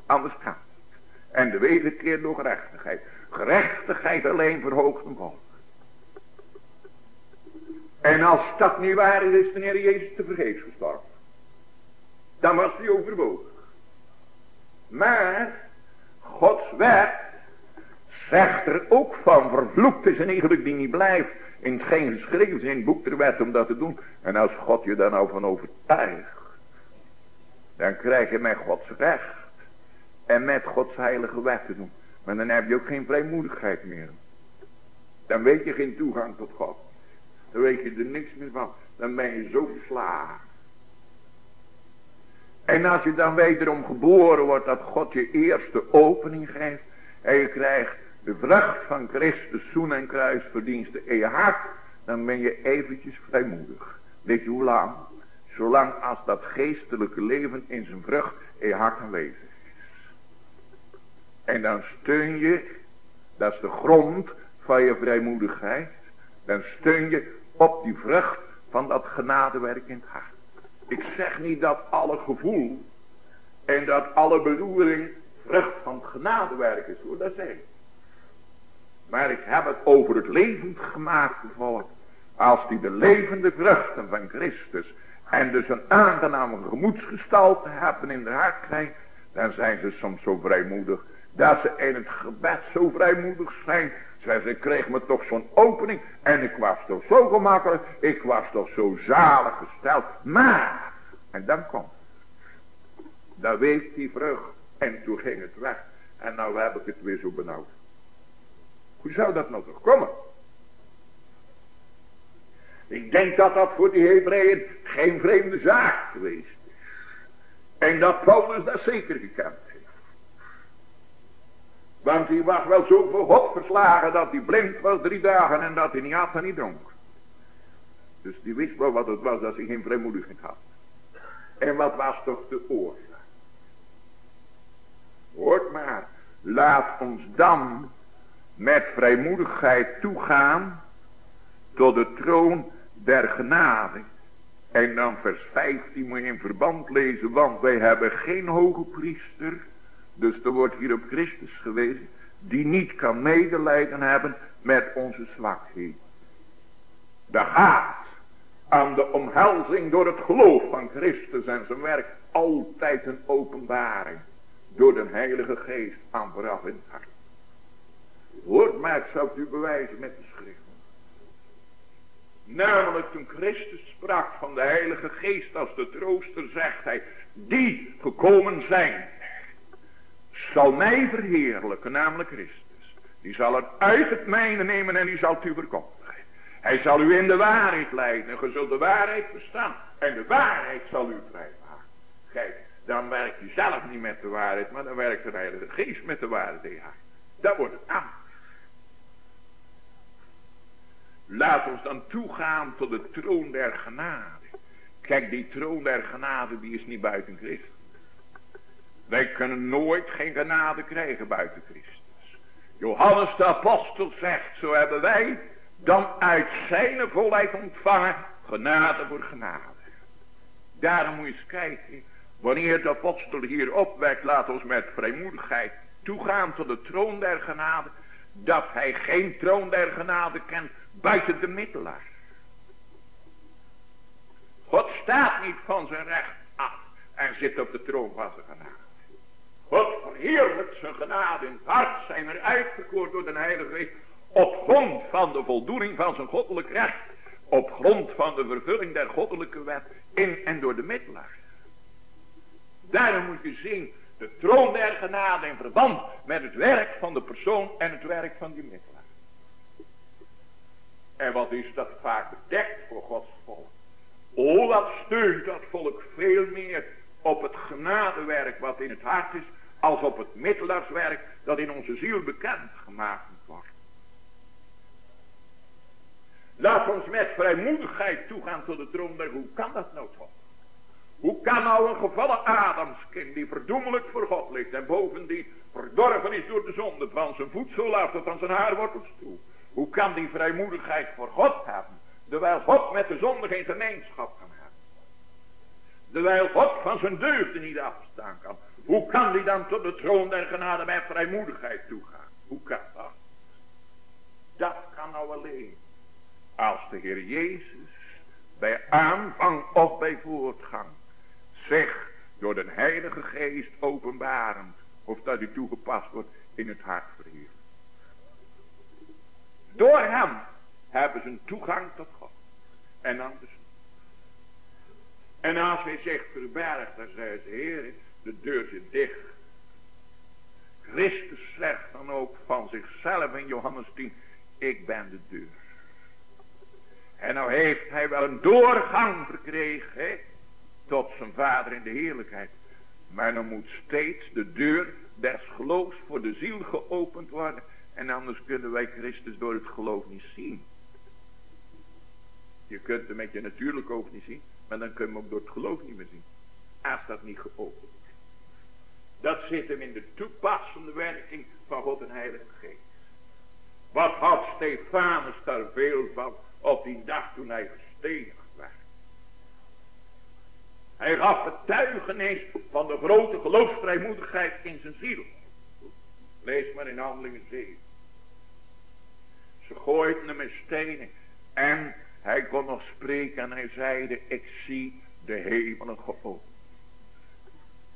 Anders kan het. En de wederkeer door gerechtigheid. Gerechtigheid alleen verhoogt een volk. En als dat niet waar is, is de Jezus te vergeefs gestorven. Dan was hij overbodig. Maar Gods wet zegt er ook van, vervloekt is een eigenlijk die niet blijft. In geen geschreven in het boek der wet om dat te doen. En als God je daar nou van overtuigt. Dan krijg je met Gods recht. En met Gods heilige wet te doen. Maar dan heb je ook geen vrijmoedigheid meer. Dan weet je geen toegang tot God. Dan weet je er niks meer van. Dan ben je zo verslagen. En als je dan wederom geboren wordt dat God je eerste opening geeft. En je krijgt de vrucht van Christus zoen en kruisverdienste in je hart. Dan ben je eventjes vrijmoedig. Weet je hoe lang? Zolang als dat geestelijke leven in zijn vrucht in je hart aanwezig. En dan steun je, dat is de grond van je vrijmoedigheid. Dan steun je op die vrucht van dat genadewerk in het hart. Ik zeg niet dat alle gevoel en dat alle beroering vrucht van het genadewerk is hoor, dat zeg ik. Maar ik heb het over het levend gemaakte volk. Als die de levende vruchten van Christus en dus een aangename gemoedsgestalte hebben in de hart krijgen, dan zijn ze soms zo vrijmoedig dat ze in het gebed zo vrijmoedig zijn. Zij ze kreeg me toch zo'n opening en ik was toch zo gemakkelijk, ik was toch zo zalig gesteld. Maar, en dan komt dan week die vrucht en toen ging het weg. En nou heb ik het weer zo benauwd. Hoe zou dat nou toch komen? Ik denk dat dat voor die Hebreeën geen vreemde zaak geweest is. En dat Paulus dat zeker gekend. Want hij was wel zo voor God verslagen dat hij blind was drie dagen en dat hij niet had en niet dronk. Dus die wist wel wat het was dat hij geen vrijmoedigheid had. En wat was toch de oorzaak? Hoort maar, laat ons dan met vrijmoedigheid toegaan tot de troon der genade. En dan vers 15 moet je in verband lezen, want wij hebben geen hoge priester, dus er wordt hier op Christus gewezen, die niet kan medelijden hebben met onze zwakheid. De gaat aan de omhelzing door het geloof van Christus en zijn werk altijd een openbaring door de heilige geest aan vooraf in het hart. Hoort maar, ik u bewijzen met de schrift. Namelijk toen Christus sprak van de heilige geest als de trooster zegt hij. Die gekomen zijn. Zal mij verheerlijken, namelijk Christus. Die zal het uit het mijne nemen en die zal het u verkondigen. Hij zal u in de waarheid leiden. En ge zult de waarheid verstaan. En de waarheid zal u vrijmaken. Kijk, dan werkt u zelf niet met de waarheid. Maar dan werkt de heilige geest met de waarheid. Ja, dat wordt het aan. Laat ons dan toegaan tot de troon der genade. Kijk, die troon der genade, die is niet buiten Christus. Wij kunnen nooit geen genade krijgen buiten Christus. Johannes de apostel zegt, zo hebben wij dan uit zijn volheid ontvangen genade voor genade. Daarom moet je eens kijken, wanneer de apostel hier opwekt, laat ons met vrijmoedigheid toegaan tot de troon der genade, dat hij geen troon der genade kent buiten de middelaar. God staat niet van zijn recht af en zit op de troon van zijn genade. God verheerlijkt zijn genade in het hart zijn er uitverkoord door de Heilige Geest op grond van de voldoening van zijn goddelijk recht, op grond van de vervulling der goddelijke wet in en door de middelaar. Daarom moet je zien de troon der genade in verband met het werk van de persoon en het werk van die middelaar. En wat is dat vaak bedekt voor Gods volk. O, wat steunt dat volk veel meer op het genadewerk wat in het hart is, als op het middelaarswerk dat in onze ziel bekend gemaakt wordt. Laat ons met vrijmoedigheid toegaan tot de troon der hoe kan dat nou toch? Hoe kan nou een gevallen Adamskind die verdoemelijk voor God ligt en bovendien die verdorven is door de zonde van zijn voedsel af tot aan zijn haarwortels toe. Hoe kan die vrijmoedigheid voor God hebben, terwijl God met de zonde geen gemeenschap kan hebben. Terwijl God van zijn deugden niet afstaan kan. Hoe kan die dan tot de troon der genade met vrijmoedigheid toegaan? Hoe kan dat? Dat kan nou alleen als de Heer Jezus bij aanvang of bij voortgang zich door de Heilige Geest openbarend of dat u toegepast wordt in het hart verheer. Door hem hebben ze een toegang tot God. En anders En als hij zich verbergt, dan zegt de Heer, de deur zit dicht. Christus zegt dan ook van zichzelf in Johannes 10, ik ben de deur. En nou heeft hij wel een doorgang verkregen tot zijn vader in de heerlijkheid. Maar dan moet steeds de deur des geloofs voor de ziel geopend worden. En anders kunnen wij Christus door het geloof niet zien. Je kunt hem met je natuurlijk oog niet zien. Maar dan kun je hem ook door het geloof niet meer zien. Als dat niet geopend. Dat zit hem in de toepassende werking van God en Heilige Geest. Wat had Stefanus daar veel van op die dag toen hij gestenigd werd. Hij gaf getuigenis van de grote geloofsvrijmoedigheid in zijn ziel. Lees maar in handelingen 7. Ze gooiden hem met stenen. En hij kon nog spreken en hij zeide, ik zie de hemelen geopend.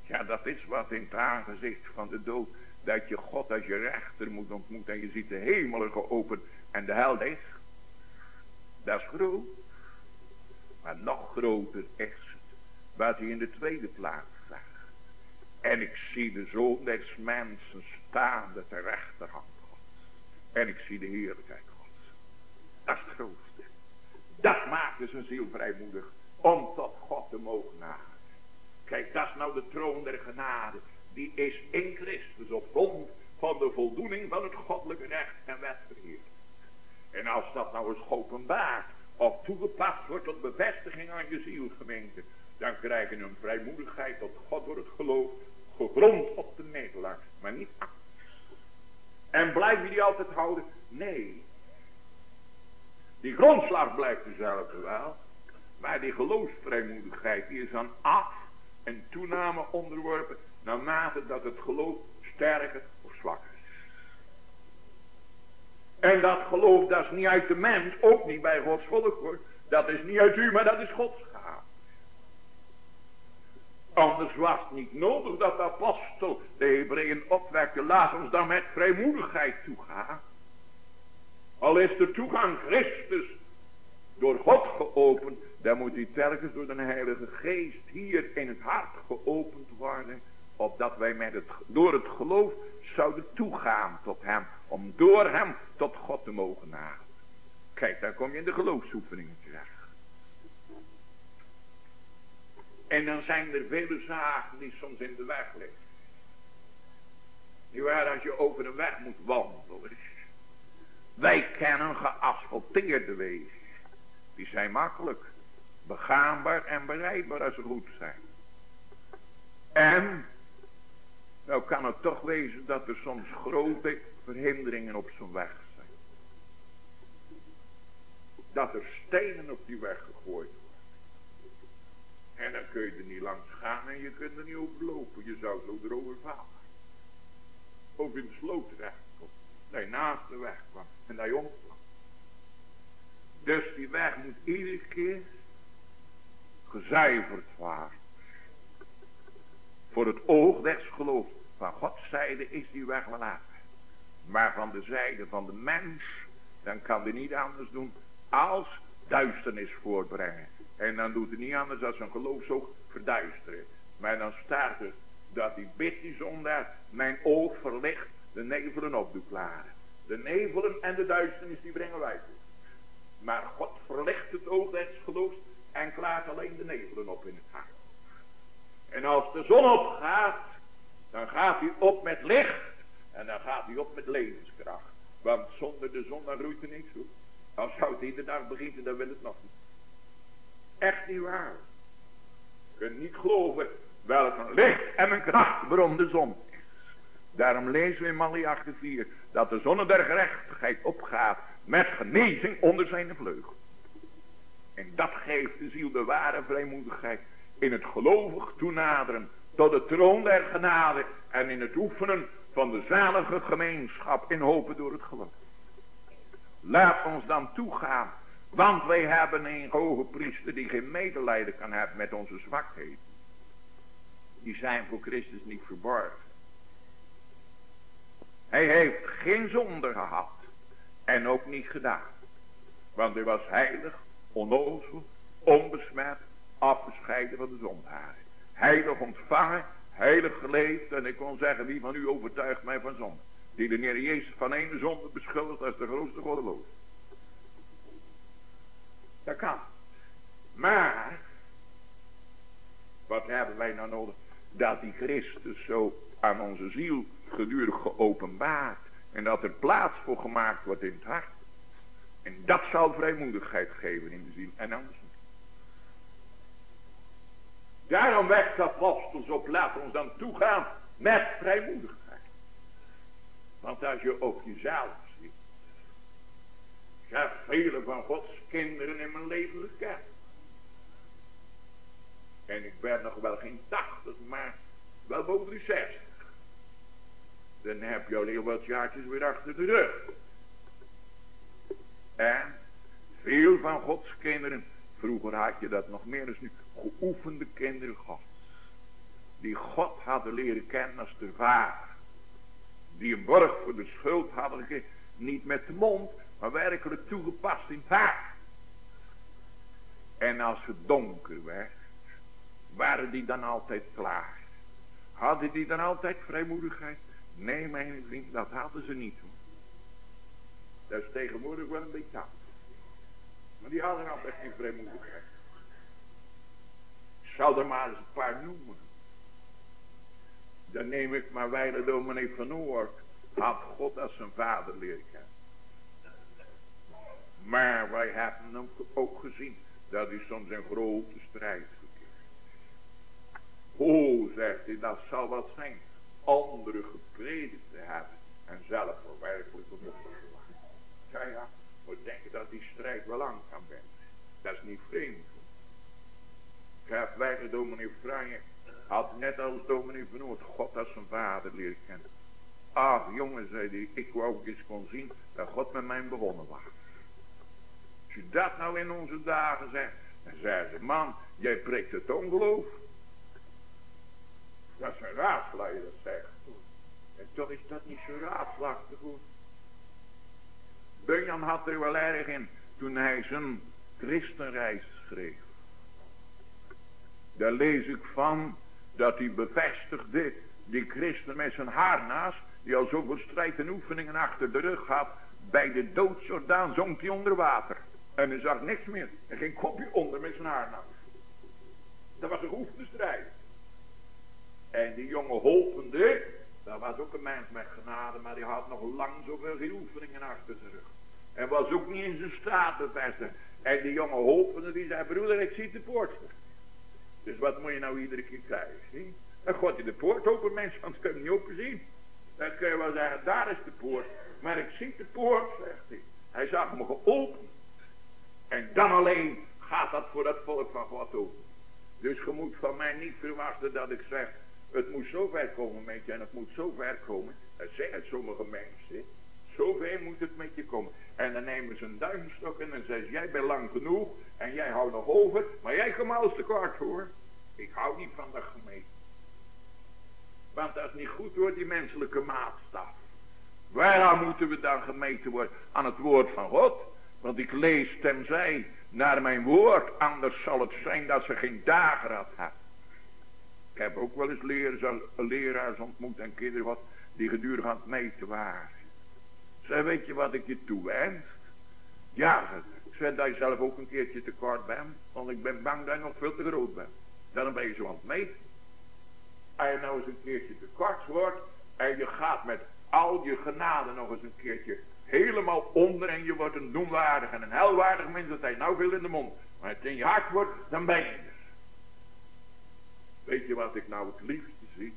Ja, dat is wat in het aangezicht van de dood. Dat je God als je rechter moet ontmoeten. En je ziet de hemelen geopend en de hel dicht. Dat is groot. Maar nog groter is het. Wat hij in de tweede plaats zegt. En ik zie de zoon des mensen staande ter rechterhand God. En ik zie de heerlijkheid God. Dat is het grootste. Dat maakt dus een ziel vrijmoedig. Om tot God te mogen nagaan. Kijk, dat is nou de troon der genade. Die is in Christus op grond van de voldoening van het goddelijke recht en wet En als dat nou eens geopenbaard of toegepast wordt tot bevestiging aan je zielgemeente. Dan krijg je een vrijmoedigheid tot God door het geloof. Gegrond op de nederlaag. Maar niet af. En blijf je die altijd houden? Nee. Die grondslag blijft dezelfde wel. Maar die geloofsvrijmoedigheid is dan af en toename onderworpen naarmate dat het geloof sterker of zwakker is. En dat geloof dat is niet uit de mens, ook niet bij Gods volk hoor. Dat is niet uit u, maar dat is Gods gaaf. Anders was het niet nodig dat de apostel de Hebreeën opwekte. Laat ons dan met vrijmoedigheid toegaan. Al is de toegang Christus door God geopend, dan moet die telkens door de Heilige Geest hier in het hart geopend worden. Opdat wij met het, door het geloof zouden toegaan tot hem. Om door hem tot God te mogen nagen. Kijk, daar kom je in de geloofsoefeningen terecht. En dan zijn er vele zaken die soms in de weg liggen. waar als je over een weg moet wandelen. Wij kennen geasfalteerde wegen. Die zijn makkelijk, begaanbaar en bereidbaar als ze goed zijn. En, nou kan het toch wezen dat er soms grote verhinderingen op zo'n weg zijn. Dat er stenen op die weg gegooid worden. En dan kun je er niet langs gaan en je kunt er niet over lopen. Je zou zo erover vallen. Of in de sloot terechtkomen. Dat je naast de weg kwam en dat je omkwam. Dus die weg moet iedere keer gezuiverd worden. Voor het oog des geloofs. Van Gods zijde is die weg wel aan. Maar van de zijde van de mens, dan kan hij niet anders doen als duisternis voortbrengen. En dan doet hij niet anders dan zijn geloof zo verduisteren. Maar dan staat er dat die bidt die zondaar mijn oog verlicht, de nevelen op klaren. De nevelen en de duisternis die brengen wij toe. Maar God verlicht het oog des geloofs en klaart alleen de nevelen op in het hart. En als de zon opgaat, dan gaat hij op met licht en dan gaat hij op met levenskracht. Want zonder de zon dan roeit er niks op. Als zou het iedere dag beginnen, dan wil het nog niet. Echt niet waar. kunt niet geloven welk een licht en een krachtbron de zon is. Daarom lezen we in Malachi 4 dat de zonne der gerechtigheid opgaat met genezing onder zijn vleugel. En dat geeft de ziel de ware vrijmoedigheid in het gelovig toenaderen tot de troon der genade en in het oefenen van de zalige gemeenschap in hopen door het geloof. Laat ons dan toegaan, want wij hebben een hoge priester die geen medelijden kan hebben met onze zwakheden. Die zijn voor Christus niet verborgen. Hij heeft geen zonde gehad en ook niet gedaan. Want hij was heilig, onnozel, onbesmet, afgescheiden van de zondaren. Heilig ontvangen, heilig geleefd. En ik kon zeggen, wie van u overtuigt mij van zonde? Die de Heer Jezus van ene zonde beschuldigt als de grootste goddeloos. Dat kan. Maar, wat hebben wij nou nodig? Dat die Christus zo aan onze ziel gedurig geopenbaard. En dat er plaats voor gemaakt wordt in het hart. En dat zal vrijmoedigheid geven in de ziel. En anders niet. Daarom dat apostels op. Laat ons dan toegaan met vrijmoedigheid. Want als je ook jezelf ziet. Ik heb vele van Gods kinderen in mijn leven gekend. En ik ben nog wel geen 80, maar wel boven de 60. Dan heb je al heel wat jaartjes weer achter de rug. En veel van Gods kinderen, vroeger had je dat nog meer dan nu, geoefende kinderen Gods. Die God hadden leren kennen als de vader. Die een borg voor de schuld hadden gegeven. Niet met de mond, maar werkelijk toegepast in het. En als het donker werd, waren die dan altijd klaar. Hadden die dan altijd vrijmoedigheid? Nee, mijn vriend, dat hadden ze niet. Hoor. Dat is tegenwoordig wel een beetje. Maar die hadden altijd geen vrijmoedigheid. Ik zal er maar eens een paar noemen. Dan neem ik maar wijle dominee van Oort. Had God als zijn vader leren kennen. Maar wij hebben hem ook gezien. Dat is soms een grote strijd. Hoe zegt hij, dat zal wat zijn anderen gepredikt te hebben. En zelf voor werkelijk op Ja, ja, maar denken dat die strijd wel lang kan zijn. Dat is niet vreemd. Ik heb wij dominee Franje had net als dominee van God als zijn vader leren kennen. Ach jongen, zei hij, ik wou ook eens kon zien dat God met mij begonnen was. Als je dat nou in onze dagen zegt, dan zei ze, man, jij prikt het ongeloof. Dat is een dat zegt. En toch is dat niet zo raadslachtig hoor. Bunyan had er wel erg in toen hij zijn christenreis schreef. Daar lees ik van dat hij bevestigde die christen met zijn harnas, die al zoveel strijd en oefeningen achter de rug had, bij de doodsjordaan zonk hij onder water. En hij zag niks meer. En geen kopje onder met zijn harnas. Dat was een geoefende strijd. En die jonge holpende, dat was ook een mens met genade, maar die had nog lang zoveel oefeningen achter zijn rug. En was ook niet in zijn staat bevestigd. En die jonge holpende die zei, broeder ik zie de poort. Dus wat moet je nou iedere keer krijgen? Zie? Dan God hij de poort open, mensen, want kun je niet open zien. Dan kun je wel zeggen, daar is de poort. Maar ik zie de poort, zegt hij. Hij zag me geopend. En dan alleen gaat dat voor dat volk van God open. Dus je moet van mij niet verwachten dat ik zeg, het moet zo ver komen met je en het moet zo ver komen. Dat zeggen sommige mensen. Zover moet het met je komen. En dan nemen ze een duimstok en dan zeggen ze, jij bent lang genoeg en jij houdt nog over. Maar jij komt alles te kort hoor. Ik hou niet van dat gemeente. Want dat is niet goed hoor, die menselijke maatstaf. Waaraan moeten we dan gemeten worden? Aan het woord van God. Want ik lees tenzij naar mijn woord. Anders zal het zijn dat ze geen dageraad hebben. Ik heb ook wel eens leraars, leraars ontmoet en kinderen wat die gedurig aan het meten waren. Zij weet je wat ik je toewens? Ja, zei dat je zelf ook een keertje te kort bent. Want ik ben bang dat je nog veel te groot bent. Dan ben je zo aan het meten. Als je nou eens een keertje te kort wordt. En je gaat met al je genade nog eens een keertje helemaal onder. En je wordt een doenwaardig en een helwaardig mens. Dat hij nou veel in de mond. Maar het in je hart wordt, dan ben je er. Weet je wat ik nou het liefste zie?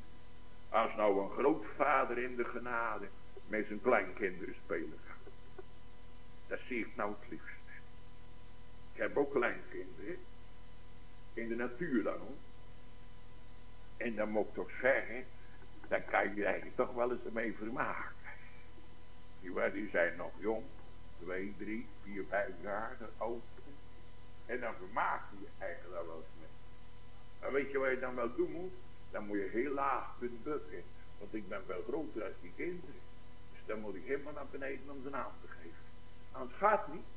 Als nou een grootvader in de genade met zijn kleinkinderen spelen gaat. Dat zie ik nou het liefst. Ik heb ook kleinkinderen. In de natuur dan hoor. En dan moet ik toch zeggen. Dan kan je eigenlijk toch wel eens ermee vermaken. Die, die zijn nog jong. Twee, drie, vier, vijf jaar oud. En dan vermaak je je eigenlijk wel eens mee. Maar weet je wat je dan wel doen moet? Dan moet je heel laag kunnen bukken. Want ik ben wel groter als die kinderen. Dan moet ik helemaal naar beneden om ze naam te geven. Anders gaat het niet.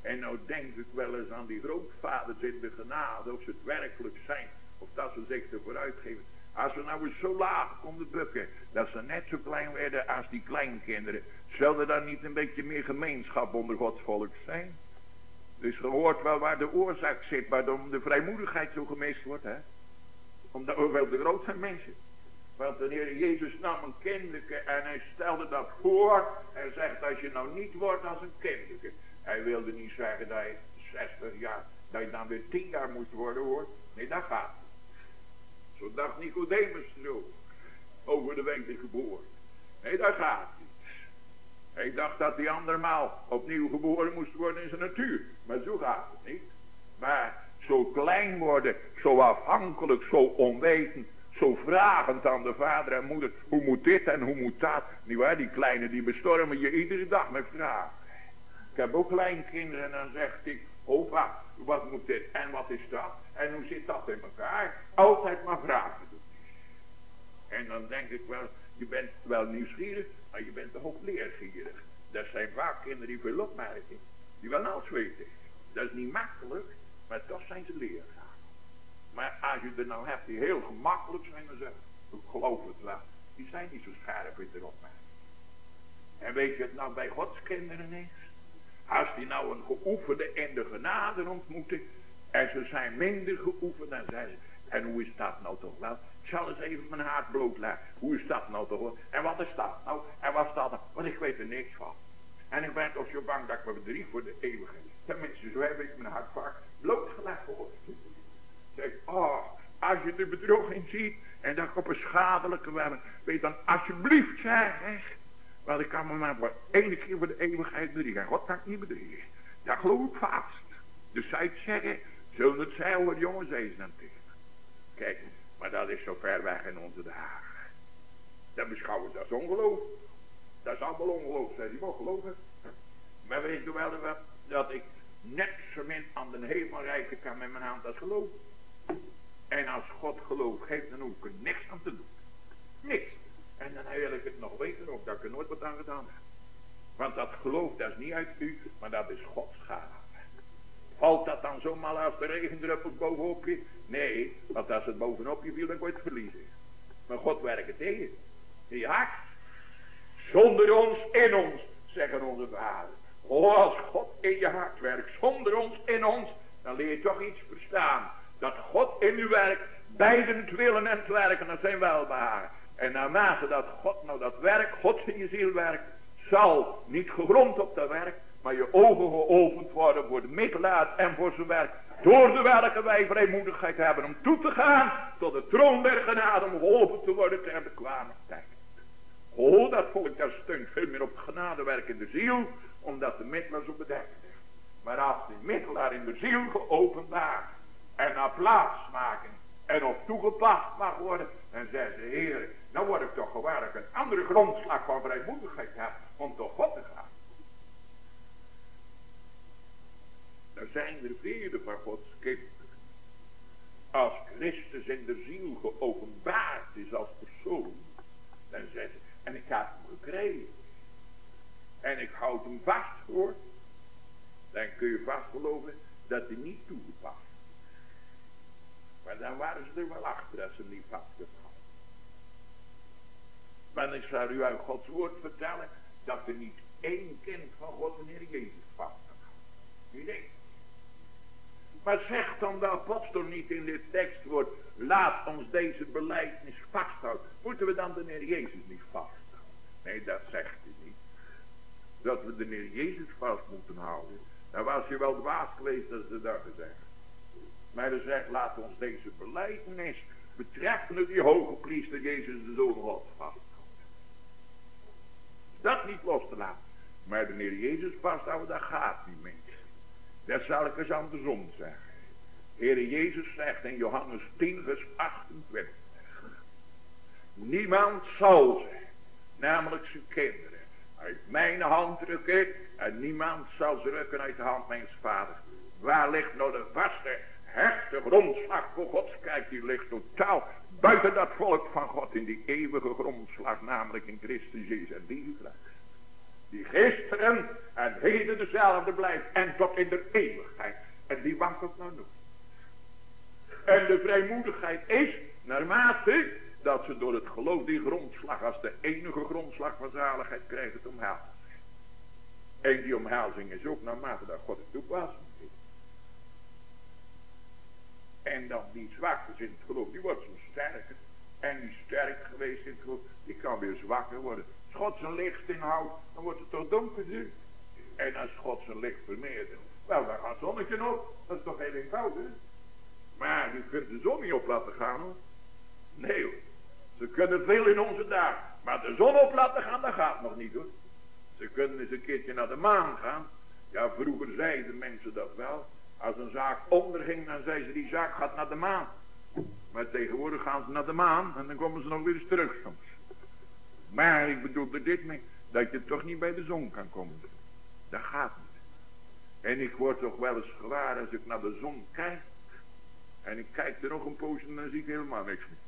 En nou denk ik wel eens aan die grootvaders in de genade, of ze het werkelijk zijn, of dat ze zich ervoor uitgeven. Als we nou eens zo laag konden bukken, dat ze net zo klein werden als die kleinkinderen, zou dan niet een beetje meer gemeenschap onder Gods volk zijn? Dus je hoort wel waar de oorzaak zit, waarom de vrijmoedigheid zo gemist wordt, hè? Omdat we wel te groot zijn mensen. Want de Heer Jezus nam een kinderke en hij stelde dat voor. En zegt als je nou niet wordt als een kinderke. Hij wilde niet zeggen dat je 60 jaar, dat je dan weer 10 jaar moest worden hoor. Nee, dat gaat niet. Zo dacht Nicodemus zo. Over de de geboren. Nee, dat gaat niet. Hij dacht dat hij andermaal opnieuw geboren moest worden in zijn natuur. Maar zo gaat het niet. Maar zo klein worden, zo afhankelijk, zo onwetend, zo vragend aan de vader en moeder. Hoe moet dit en hoe moet dat? Niet waar, die kleine die bestormen je iedere dag met vragen. Ik heb ook kleinkinderen en dan zegt ik, opa, wat moet dit en wat is dat? En hoe zit dat in elkaar? Altijd maar vragen doen. En dan denk ik wel, je bent wel nieuwsgierig, maar je bent toch ook leergierig. Dat zijn vaak kinderen die veel opmerken, die wel alles weten. Dat is niet makkelijk, maar toch zijn ze leerzaam. Maar als je er nou hebt die heel gemakkelijk zijn, dan zeg ik geloof het wel. Die zijn niet zo scherp in opmerking. En weet je het nou bij Gods kinderen is? Als die nou een geoefende in de genade ontmoeten. En ze zijn minder geoefend. Dan zijn ze. En hoe is dat nou toch wel? Ik zal eens even mijn hart blootleggen. Hoe is dat nou toch wel? En wat is dat nou? En wat staat er? Want ik weet er niks van. En ik ben toch zo bang dat ik me bedrieg voor de eeuwigheid. Tenminste, zo heb ik mijn hart vaak blootgelegd voor. Zeg, oh, als je de bedroging ziet en dat op een schadelijke werk, weet dan alsjeblieft zeg, want ik kan me maar voor één keer voor de eeuwigheid bedriegen. God kan ik niet bedriegen. Dat geloof ik vast. Dus ik zeggen, zullen het zijn wat jongens eens dan tegen. Kijk, maar dat is zo ver weg in onze dagen. Dat beschouwen ze als ongeloof. Dat is allemaal ongeloof, zei hij. Maar geloven. Maar weet je wel dat ik net zo min aan de hemel reiken kan met mijn hand als geloof. En als God geloof geeft, dan hoef ik er niks aan te doen. Niks. En dan wil ik het nog weten ook dat ik er nooit wat aan gedaan heb. Want dat geloof, dat is niet uit u, maar dat is Gods gave. Valt dat dan zomaar als de regendruppels bovenop je? Nee, want als het bovenop je viel, dan kon je het verliezen. Maar God werkt het tegen. Je. Zonder ons, in ons, zeggen onze vader. Oh, als God in je hart werkt, zonder ons, in ons, dan leer je toch iets verstaan. Dat God in u werkt, beiden het willen en werken zijn welbehagen. En naarmate dat God nou dat werk, God in je ziel werkt, zal niet gegrond op dat werk, maar je ogen geopend worden voor de middelaar en voor zijn werk. Door de welke wij vrijmoedigheid hebben om toe te gaan tot de troon der genade om geholpen te worden ter bekwame tijd. Oh, dat volk daar steunt veel meer op genadewerk in de ziel, omdat de middelaar zo bedekt is. Maar als de middelaar in de ziel geopenbaard en naar plaats maken en op toegepast mag worden, dan zeggen ze, Heer, nou word ik toch gewaarlijk een andere grondslag van vrijmoedigheid heb om tot God te gaan. Dan zijn er vele van Gods kinderen. Als Christus in de ziel geopenbaard is als persoon, dan zeggen ze, en ik heb hem gekregen. En ik houd hem vast hoor. Dan kun je vast geloven dat hij niet toegepast maar dan waren ze er wel achter als ze hem niet vastgevallen. Maar ik zal u uit Gods woord vertellen dat er niet één kind van God en Heer Jezus vastgevallen. Niet één. Maar zegt dan de apostel niet in dit tekstwoord, laat ons deze beleidnis vasthouden. Moeten we dan de Heer Jezus niet vasthouden? Nee, dat zegt hij niet. Dat we de Heer Jezus vast moeten houden. Dan was je wel dwaas geweest als ze dat gezegd. Maar hij zegt, laat ons deze beleidnis betreffende die hoge priester Jezus de Zoon God. Dat niet los te laten. Maar de Heer Jezus vasthouden, dat gaat niet meer. Dat zal ik eens andersom zeggen. Heer Jezus zegt in Johannes 10 vers 28. Niemand zal ze, namelijk zijn kinderen, uit mijn hand drukken. En niemand zal ze rukken uit de hand mijn vaders. Waar ligt nou de vaste, hechte grondslag voor Gods kijk, die ligt totaal buiten dat volk van God in die eeuwige grondslag, namelijk in Christus Jezus en die Die gisteren en heden dezelfde blijft en tot in de eeuwigheid. En die wankelt nou nog. En de vrijmoedigheid is, naarmate dat ze door het geloof die grondslag als de enige grondslag van zaligheid krijgen te omhelzen. En die omhelzing is ook naarmate dat God het heeft. En dan die zwaktes in het geloof, die wordt zo sterker. En die sterk geweest in het geloof, die kan weer zwakker worden. Als God zijn licht inhoudt, dan wordt het toch donker. En als God zijn licht vermeerdert, wel dan gaat zonnetje op. Dat is toch heel eenvoudig. Maar u kunt de zon niet op laten gaan hoor. Nee hoor. Ze kunnen veel in onze dagen. Maar de zon op laten gaan, dat gaat nog niet hoor. Ze kunnen eens een keertje naar de maan gaan. Ja, vroeger zeiden mensen dat wel. Als een zaak onderging, dan zeiden ze die zaak gaat naar de maan. Maar tegenwoordig gaan ze naar de maan en dan komen ze nog weer eens terug soms. Maar ik bedoel er dit mee, dat je toch niet bij de zon kan komen. Dat gaat niet. En ik word toch wel eens gewaar als ik naar de zon kijk. En ik kijk er nog een poosje en dan zie ik helemaal niks meer.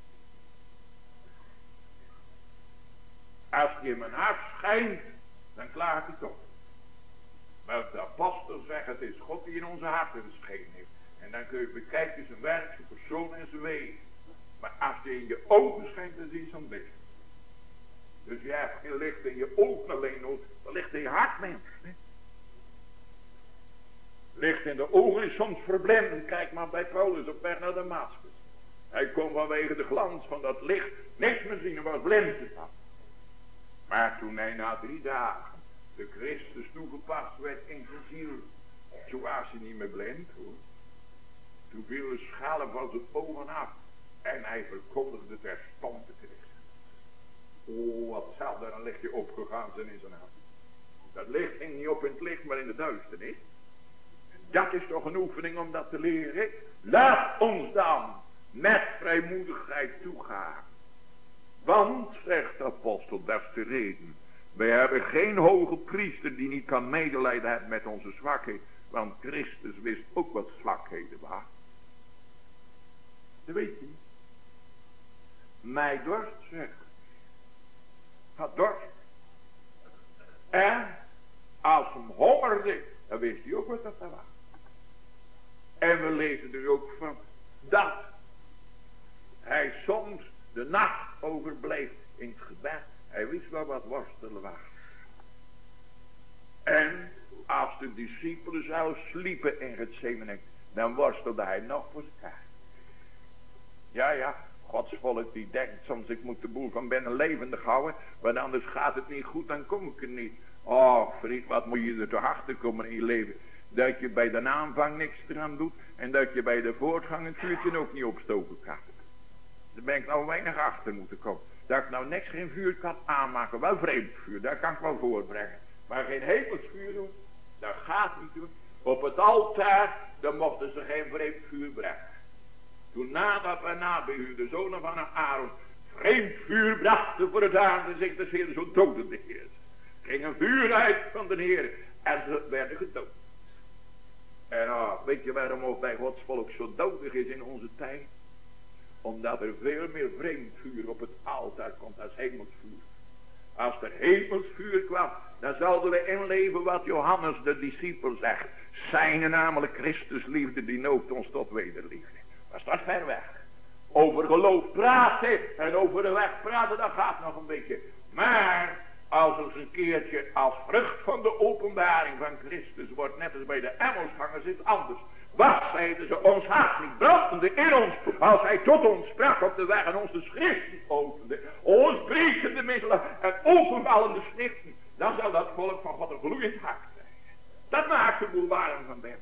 Als die in mijn hart schijnt, dan klaart hij toch. Maar de apostel zegt, het is God die in onze harten geschenen heeft. En dan kun je bekijken zijn werk, zijn persoon en zijn wegen. Maar als je in je ogen schijnt, dan zie je zo'n licht. Dus je hebt geen licht in je ogen alleen nodig, maar licht in je hart, mens. Licht in de ogen is soms verblindend. Kijk maar bij Paulus op weg naar Damascus. Hij kon vanwege de glans van dat licht niks meer zien en was blind. Maar toen hij na drie dagen de Christus toegepast werd in zijn ziel. Toen was hij niet meer blind hoor. Toen viel de schalen van zijn ogen af. En hij verkondigde terstond de Christus. Oh, wat zal er een lichtje opgegaan zijn in zijn hart. Dat licht ging niet op in het licht, maar in de duisternis. Dat is toch een oefening om dat te leren. Laat ons dan met vrijmoedigheid toegaan. Want, zegt de apostel, dat is de reden. Wij hebben geen hoge priester die niet kan medelijden hebben met onze zwakheid. Want Christus wist ook wat zwakheden waren. Dat weet je. Mij dorst, zegt. Had dorst. En als hem hongerde, dan wist hij ook wat dat was. En we lezen er ook van dat hij soms de nacht overbleef in het gebed. Hij wist wel wat worstelen was. En als de discipelen zelfs sliepen in het zemenek, dan worstelde hij nog voor elkaar. Ja, ja, Gods volk die denkt soms ik moet de boel van binnen levendig houden, want anders gaat het niet goed, dan kom ik er niet. Oh vriend, wat moet je er toch achter komen in je leven? Dat je bij de aanvang niks eraan doet en dat je bij de voortgang het vuurtje ook niet opstoken kan. Daar ben ik nou weinig achter moeten komen. Dat ik nou niks geen vuur kan aanmaken. Wel vreemd vuur, daar kan ik wel voorbrengen. Maar geen hemelsvuur doen, dat gaat niet doen. Op het altaar, dan mochten ze geen vreemd vuur brengen. Toen nadat en Nabehu, de zonen van Aaron, vreemd vuur brachten voor het aarde, zich de Heer zo doden de Heer. Ging een vuur uit van de Heer en ze werden gedood. En ah, weet je waarom ook bij Gods volk zo dodig is in onze tijd? Omdat er veel meer vreemd vuur op het altaar komt als hemelsvuur. Als er hemelsvuur kwam, dan zouden we inleven wat Johannes de discipel zegt. Zijn namelijk Christus liefde die noopt ons tot wederliefde. Dat staat ver weg. Over geloof praten en over de weg praten, dat gaat nog een beetje. Maar als er een keertje als vrucht van de openbaring van Christus wordt, net als bij de Emmelsgangers, is het anders. Wat zeiden ze, ons hart niet brandende in ons, als hij tot ons sprak op de weg en ons de schriften opende, ons brekende middelen en openvallende schriften, dan zal dat volk van God een gloeiend hart zijn. Dat maakt de boel warm van binnen.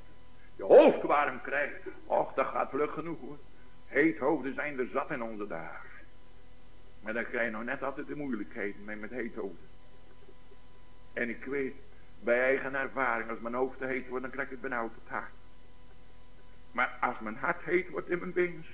Je hoofd warm krijgt, och dat gaat vlug genoeg hoor. Heethoofden zijn er zat in onze dagen. Maar dan krijg je nog net altijd de moeilijkheden mee met heethoofden. En ik weet, bij eigen ervaring, als mijn hoofd te heet wordt, dan krijg ik benauwd het hart. Maar als mijn hart heet wordt in mijn benen,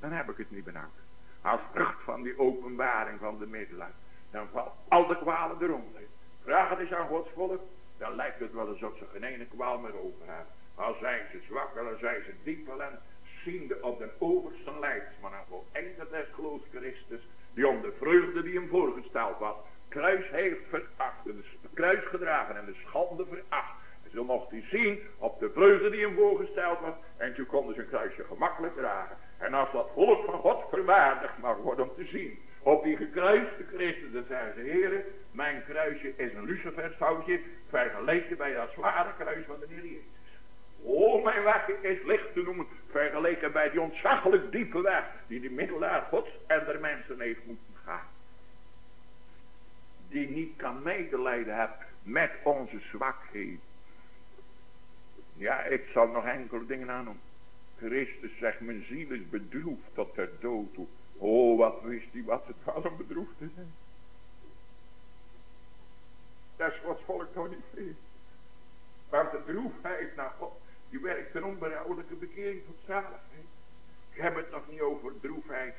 dan heb ik het niet benauwd. Als vrucht van die openbaring van de middelaar. Dan valt al de kwalen eronder. Vraag het eens aan Gods volk. Dan lijkt het wel alsof ze geen ene kwaal meer over hebben. Al zijn ze zwak, al zijn ze diep en ziende op de overste leidsman en voleindigd des geloofs Christus. Die om de vreugde die hem voorgesteld was. Kruis heeft veracht. De kruis gedragen en de schande veracht. En zo mocht hij zien op de vreugde die hem voorgesteld was. En toen konden ze een kruisje gemakkelijk dragen. En als dat volk van God verwaardigd mag worden om te zien. Op die gekruiste Christus, dan zeggen ze, heren, mijn kruisje is een lucifershoutje. Vergeleken bij dat zware kruis van de Heer Jezus. Oh, mijn weg is licht te noemen. Vergeleken bij die ontzaglijk diepe weg. Die de middelaar gods en der mensen heeft moeten gaan. Die niet kan medelijden hebben met onze zwakheid. Ja, ik zal nog enkele dingen aannoemen. Christus zegt, mijn ziel is bedroefd tot ter dood toe. Oh, wat wist hij wat het was om bedroefd te zijn. Dat is wat volk toch niet veel. Maar de droefheid naar God, die werkt een onberouwelijke bekering tot zaligheid. Ik heb het nog niet over droefheid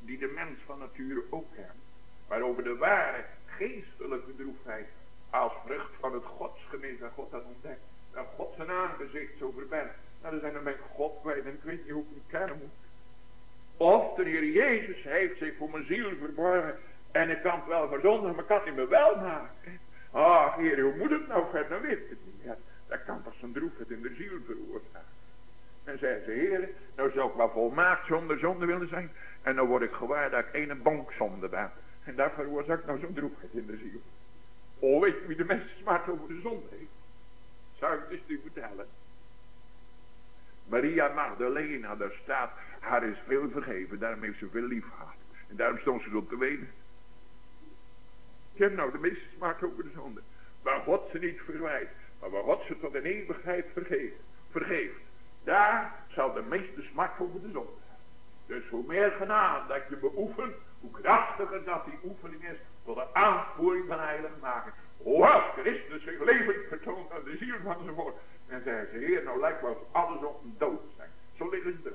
die de mens van nature ook heeft. Maar over de ware geestelijke droefheid als vrucht van het godsgemis dat God had ontdekt. Dat God zijn aangezicht zo verbergt. Nou, dan zijn er met God kwijt en ik weet niet hoe ik hem kennen moet. Of de Heer Jezus heeft zich voor mijn ziel verborgen. En ik kan het wel verzondigen, maar kan het me wel maken. Ach, Heer, hoe moet het nou verder? Dan weet ik het niet meer. Dat kan toch zijn droefheid in de ziel veroorzaken. En zei ze, Heer, nou zou ik wel volmaakt zonder zonde willen zijn. En dan word ik gewaar dat ik een bonkzonde ben. En daar veroorzaak ik nou zo'n droefheid in de ziel. Oh, weet je wie de mensen smart over de zonde heeft? Zou ik het eens u vertellen? Maria Magdalena, daar staat, haar is veel vergeven, daarom heeft ze veel lief gehad. En daarom stond ze op te wenen. Ken nou de meeste smart over de zonde. Waar God ze niet verwijt, maar waar God ze tot een eeuwigheid vergeeft, vergeeft. Daar zal de meeste smart over de zonde Dus hoe meer genade dat je beoefent, hoe krachtiger dat die oefening is tot de aanvoering van heilig maken. Hoe als Christus zich levend vertoont aan de ziel van zijn woord. En zeggen ze, Heer, nou lijkt wel alles op een dood zijn. Zo liggen ze dood.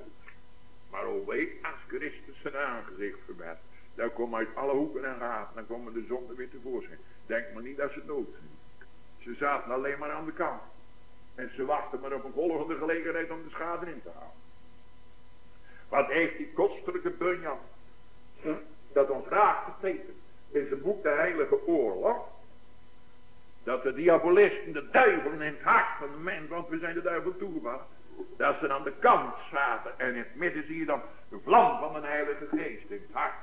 Maar weet, als Christus zijn aangezicht verbergt. Dan komen uit alle hoeken en gaten. Dan komen de zonden weer tevoorschijn. Denk maar niet dat ze dood zijn. Ze zaten alleen maar aan de kant. En ze wachten maar op een volgende gelegenheid om de schade in te halen. Wat heeft die kostelijke Bunyan dat ons graag getekend in zijn boek De Heilige Oorlog dat de diabolisten, de duivelen in het hart van de mens, want we zijn de duivel toegebracht, dat ze aan de kant zaten en in het midden zie je dan de vlam van de heilige geest in het hart.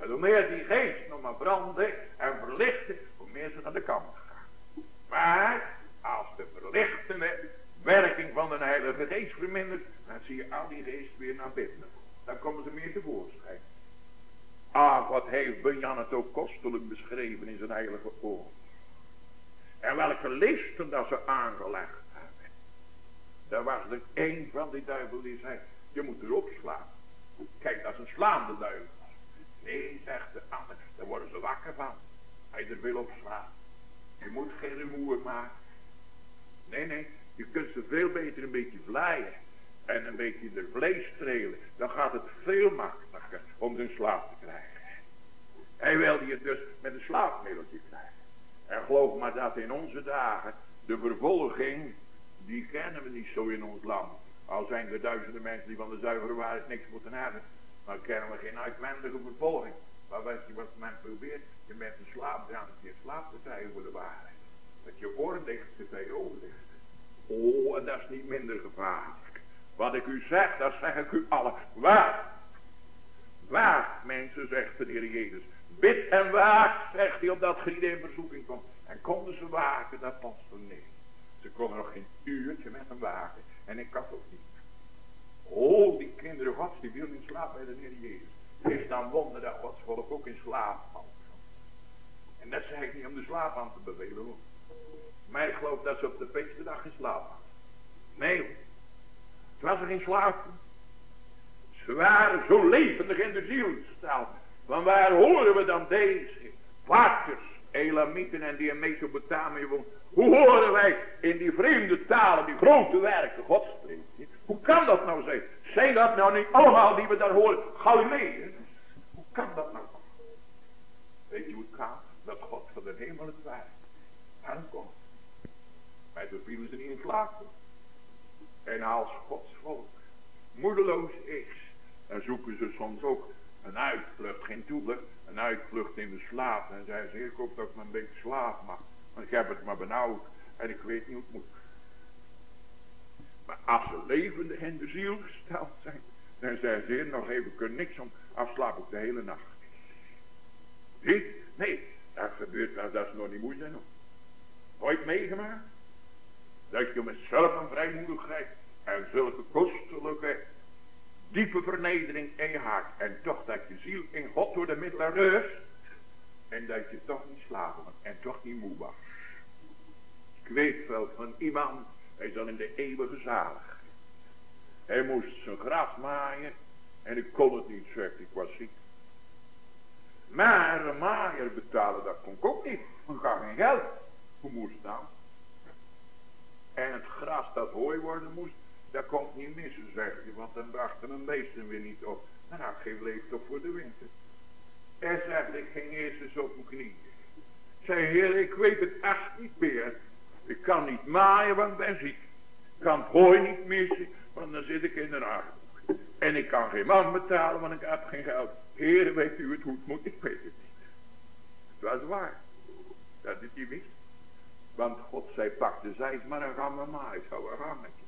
En hoe meer die geest nog maar brandde en verlichtte, hoe meer ze naar de kant gaan. Maar als de verlichtende werking van de heilige geest vermindert, dan zie je al die geest weer naar binnen. Dan komen ze meer tevoorschijn. Ah, wat heeft Bunyan het ook kostelijk beschreven in zijn heilige oor. En welke listen dat ze aangelegd hebben. Daar was er één van die duivel die zei, je moet erop slaan. Kijk, dat is een slaande duivel. Nee, zegt de ander, daar worden ze wakker van. Hij er wil opslaan. Je moet geen rumoer maken. Nee, nee, je kunt ze veel beter een beetje vleien. En een beetje de vlees strelen. Dan gaat het veel makkelijker om zijn slaap te krijgen. Hij wilde je dus met een slaapmiddeltje. En geloof maar dat in onze dagen de vervolging, die kennen we niet zo in ons land. Al zijn er duizenden mensen die van de zuivere waarheid niks moeten hebben. Maar kennen we geen uitwendige vervolging. Maar weet je wat men probeert? Je met een slaapdrang je slaap te krijgen voor de waarheid. Dat je oor je twee ogen dicht. Oh, en dat is niet minder gevaarlijk. Wat ik u zeg, dat zeg ik u alle. Waar? Waar, mensen, zegt de Heer Jezus. Bid en waak, zegt hij, opdat dat in verzoeking komt. En konden ze waken, dat was van nee. Ze konden nog geen uurtje met hem waken. En ik kan ook niet. Oh, die kinderen gods, die wilden in slaap bij de Heer Jezus. Is dan wonder dat Gods volk ook in slaap valt. En dat zeg ik niet om de slaap aan te bevelen hoor. Maar ik geloof dat ze op de Pinksterdag in slaap hadden. Nee, het was er geen slaap. Ze waren zo levendig in de ziel gesteld. Van waar horen we dan deze? Parters, Elamieten en die in Mesopotamië wonen. Hoe horen wij in die vreemde talen, die grote werken God spreken? Hoe kan dat nou zijn? Zijn dat nou niet allemaal die we daar horen Galileërs? Hoe kan dat nou? Weet je hoe het kan? Dat God van de hemel het werk aankomt. Maar toen vielen ze niet in slaap. En als Gods volk moedeloos is, dan zoeken ze soms ook een uitvlucht, geen toevlucht, een uitvlucht in de slaap. En zei ze, ik hoop dat ik maar een beetje slaap mag. Want ik heb het maar benauwd en ik weet niet hoe het moet. Maar als ze levendig in de ziel gesteld zijn, dan zei ze, nog even, kan niks om, afslapen ik de hele nacht. Niet? Nee, dat gebeurt wel, dat is nog niet moeilijk nog. Ooit meegemaakt? Dat je met zelf een vrijmoedigheid en zulke kostelijke diepe vernedering in je hart. En toch dat je ziel in God door de middelen rust. En dat je toch niet slapen en toch niet moe was. Ik weet wel van iemand, hij is dan in de eeuwige zalig. Hij moest zijn graf maaien en ik kon het niet, zegt ik was ziek. Maar een maaier betalen, dat kon ik ook niet. Ik had geen geld. Hoe moest dat? En het gras dat hooi worden moest, dat komt niet missen, zeg je. Want dan brachten een beesten weer niet op. Dan had geen leeftof voor de winter. En zegt, ik ging eerst eens op mijn knieën. Zei, heer, ik weet het echt niet meer. Ik kan niet maaien, want ik ben ziek. Ik kan het hooi niet missen, want dan zit ik in de armoede. En ik kan geen man betalen, want ik heb geen geld. Heer, weet u het het moet? Ik weet het niet. Het was waar. Dat is niet wist. Want God zei, pak de maar een ramme maai. Zo een rammetje.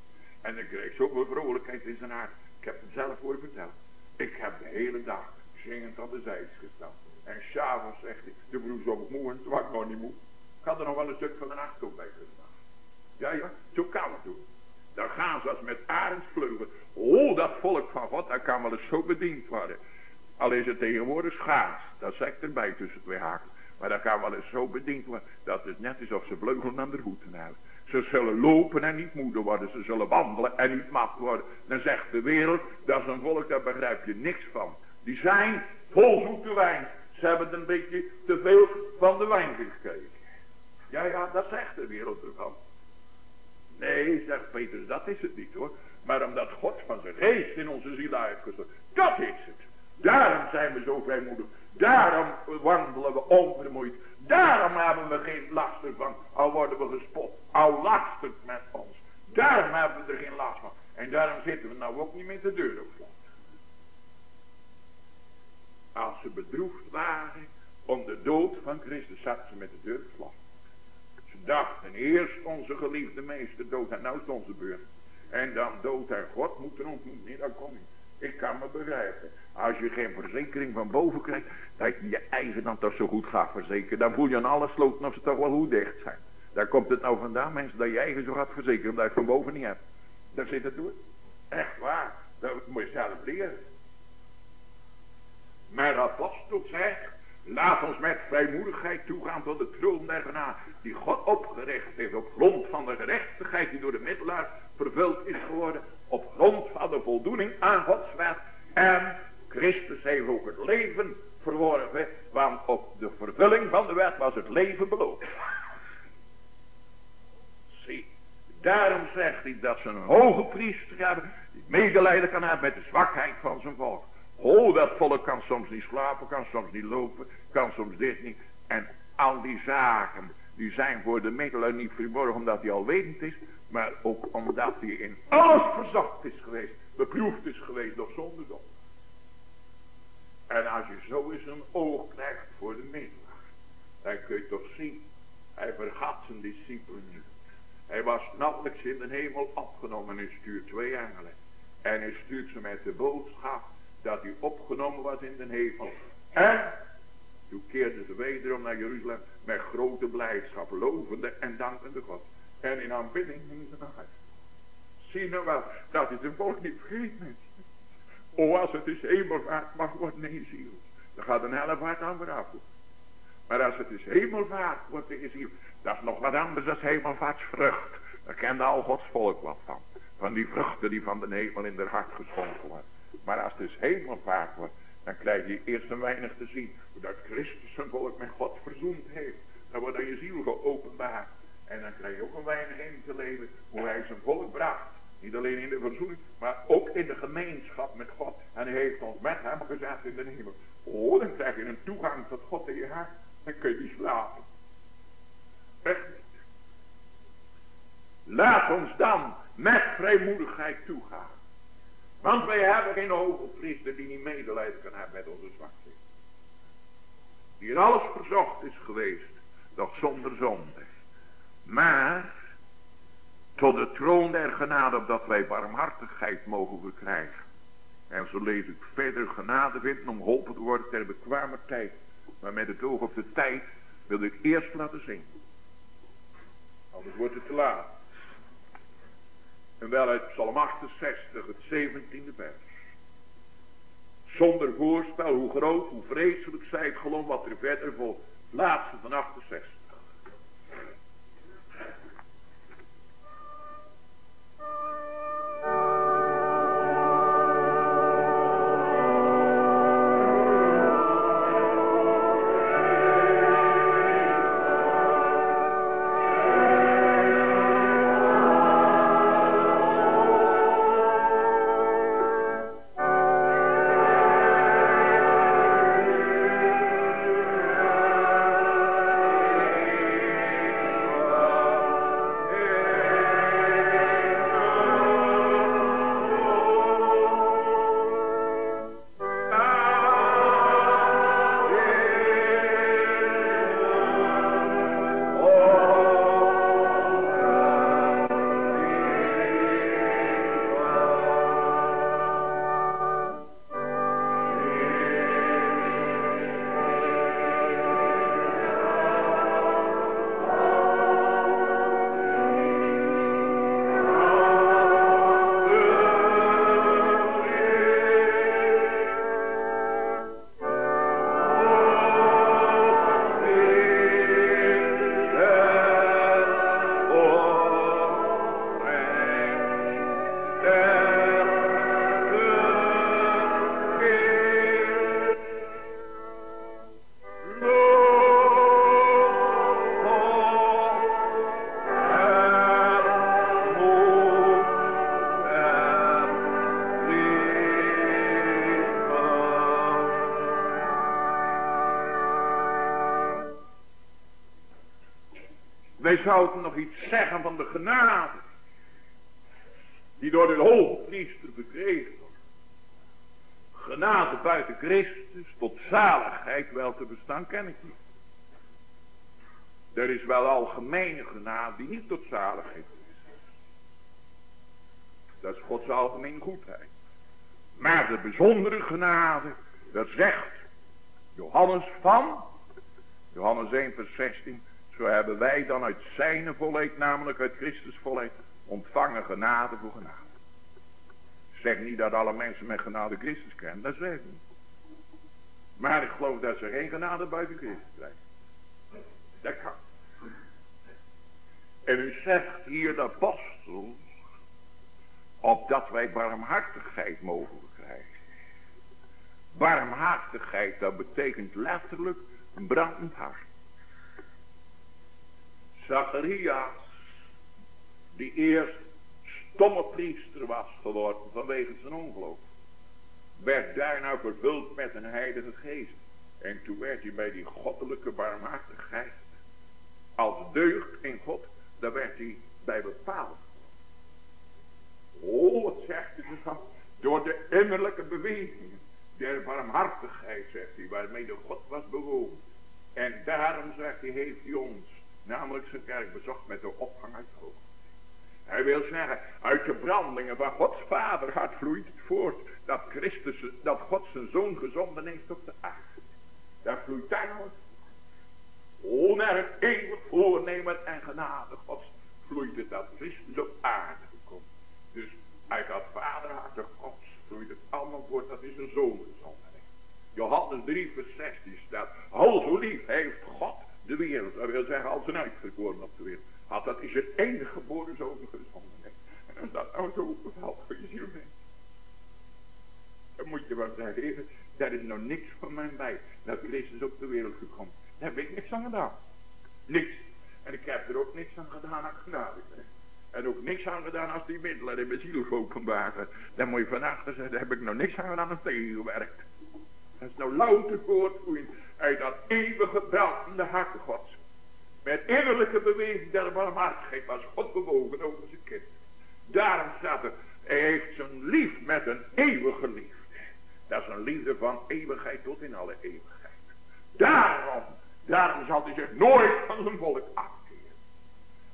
En dan kreeg zoveel vrolijkheid in zijn hart. Ik heb het zelf voor verteld. Ik heb de hele dag zingend aan de zijs gestaan. En s'avonds zegt hij, de broer zo moe en was ik nog niet moe. Ik had er nog wel een stuk van de nacht op bij gestaan. Ja, ja, zo kan het doen. Dan gaan ze als met arendsvleugel. Oh, dat volk van God, dat kan wel eens zo bediend worden. Al is het tegenwoordig schaars. Dat zeg ik erbij tussen twee haken. Maar dat kan wel eens zo bediend worden. Dat het net is of ze vleugelen aan de voeten hebben. Ze zullen lopen en niet moeder worden. Ze zullen wandelen en niet mat worden. Dan zegt de wereld, dat is een volk, daar begrijp je niks van. Die zijn vol zoete wijn. Ze hebben een beetje te veel van de wijn gekregen. Ja, ja, dat zegt de wereld ervan. Nee, zegt Peter, dat is het niet hoor. Maar omdat God van zijn geest in onze ziel uitgestort. Dat is het. Daarom zijn we zo vrijmoedig. Daarom wandelen we onvermoeid. Daarom hebben we geen last ervan. Al worden we gespot. Al lastert met ons. Daarom hebben we er geen last van. En daarom zitten we nou ook niet met de deur op. Als ze bedroefd waren om de dood van Christus zat ze met de deur slot. Ze dachten eerst onze geliefde meester dood en nou is onze beurt. En dan dood en God moet er ontmoeten. Nee, dan kom ik. Ik kan me begrijpen. Als je geen verzekering van boven krijgt, dat je je eigen dan toch zo goed gaat verzekeren. Dan voel je aan alle sloten of ze toch wel goed dicht zijn. Daar komt het nou vandaan, mensen, dat je eigen zo gaat verzekeren, omdat je van boven niet hebt. Daar zit het door. Echt waar. Dat moet je zelf leren. Maar apostel zegt, laat ons met vrijmoedigheid toegaan tot de troon genade, die God opgericht heeft op grond van de gerechtigheid die door de middelaar vervuld is geworden, op grond van de voldoening aan Gods wet en Christus heeft ook het leven verworven, want op de vervulling van de wet was het leven beloofd. Zie, daarom zegt hij dat ze een hoge priester hebben, die medelijden kan hebben met de zwakheid van zijn volk. Oh, dat volk kan soms niet slapen, kan soms niet lopen, kan soms dit niet. En al die zaken, die zijn voor de middelen niet verborgen omdat hij al wetend is, maar ook omdat hij in alles verzocht is geweest, beproefd is geweest door zonderdom. En als je zo eens een oog krijgt voor de middelaar, dan kun je toch zien, hij vergat zijn discipelen. Hij was nauwelijks in de hemel opgenomen en stuurt twee engelen. En hij stuurt ze met de boodschap dat hij opgenomen was in de hemel. En toen keerden ze wederom naar Jeruzalem met grote blijdschap, lovende en dankende God. En in aanbidding gingen ze naar huis. Zie nou wel, dat is een volk niet vergeten. O, als het is hemelvaart mag worden ziel. Dan gaat een hellevaart aan weer af. Maar als het is hemelvaart wordt in ziel. Dat is nog wat anders dan hemelvaartsvrucht. Daar kende al Gods volk wat van. Van die vruchten die van de hemel in haar hart geschonken worden. Maar als het helemaal vaak wordt, dan krijg je eerst een weinig te zien. Hoe dat Christus zijn volk met God verzoend heeft. Dan wordt aan je ziel geopenbaard. En dan krijg je ook een weinig in te leven hoe hij zijn volk bracht. Niet alleen in de verzoening, maar ook in de gemeenschap met God. En hij heeft ons met hem gezet in de hemel. Oh, dan krijg je een toegang tot God in je hart. Dan kun je niet slapen. Echt niet. Laat ons dan met vrijmoedigheid toegaan. Want wij hebben geen hoge priester die niet medelijden kan hebben met onze zwakheid. Die in alles verzocht is geweest, doch zonder zonde. Maar tot de troon der genade, opdat wij barmhartigheid mogen verkrijgen. En zo lees ik verder genade vinden om geholpen te worden ter bekwamer tijd. Maar met het oog op de tijd wil ik eerst laten zien. Anders wordt het te laat. En wel uit Psalm 68, het 17e vers. Zonder voorspel, hoe groot, hoe vreselijk zij het geloof wat er verder volgt. Laatste van 68. Zouden nog iets zeggen van de genade. Die door de hoge priester verkregen wordt. Genade buiten Christus tot zaligheid wel te bestaan ken ik niet. Er is wel algemene genade die niet tot zaligheid is. Dat is Gods algemene goedheid. Maar de bijzondere genade, dat zegt Johannes van, Johannes 1 vers 16, zo hebben wij dan uit zijn volheid, namelijk uit Christus volheid, ontvangen genade voor genade. Zeg niet dat alle mensen met genade Christus kennen, dat zeg ik niet. Maar ik geloof dat ze geen genade buiten Christus krijgen. Dat kan. En u zegt hier de apostel, opdat wij barmhartigheid mogen krijgen. Barmhartigheid, dat betekent letterlijk een brandend hart. Zacharias, die eerst stomme priester was geworden vanwege zijn ongeloof, werd daarna vervuld met een heilige geest. En toen werd hij bij die goddelijke barmhartigheid, als deugd in God, daar werd hij bij bepaald. Oh, wat zegt hij dan? Door de innerlijke beweging der barmhartigheid, zegt hij, waarmee de God was bewoond. En daarom, zegt hij, heeft hij ons namelijk zijn kerk bezocht met de opgang uit hoog. Hij wil zeggen, uit de brandingen van Gods vaderhart vloeit het voort dat Christus, dat God zijn zoon gezonden heeft op de aarde. Daar vloeit daaruit. Eeuwig voornemen en genade Gods vloeit het dat Christus op aarde gekomen. Dus uit dat vaderhart Gods vloeit het allemaal voort dat is een zoon gezonden heeft. Johannes 3 vers 16 staat, al zo lief heeft de wereld. Dat wil zeggen als een uitverkoren op de wereld. Had dat is het enige geboren zoon gezonden. En dat nou zo bevalt voor je ziel mee. wat zei heer, daar is nou niks van mijn bij. Dat Christus op de wereld gekomen. Daar heb ik niks aan gedaan. Niks. En ik heb er ook niks aan gedaan aan genade. En ook niks aan gedaan als die middelen in mijn ziel geopenbaren. Dan moet je van achter zeggen, daar heb ik nou niks aan gedaan aan tegengewerkt. Dat is nou louter voortvloeiend uit dat eeuwige brandende hart gods. Met innerlijke beweging der barmhartigheid was God bewogen over zijn kind. Daarom staat er, hij heeft zijn lief met een eeuwige liefde. Dat is een liefde van eeuwigheid tot in alle eeuwigheid. Daarom, daarom zal hij zich nooit van zijn volk afkeren.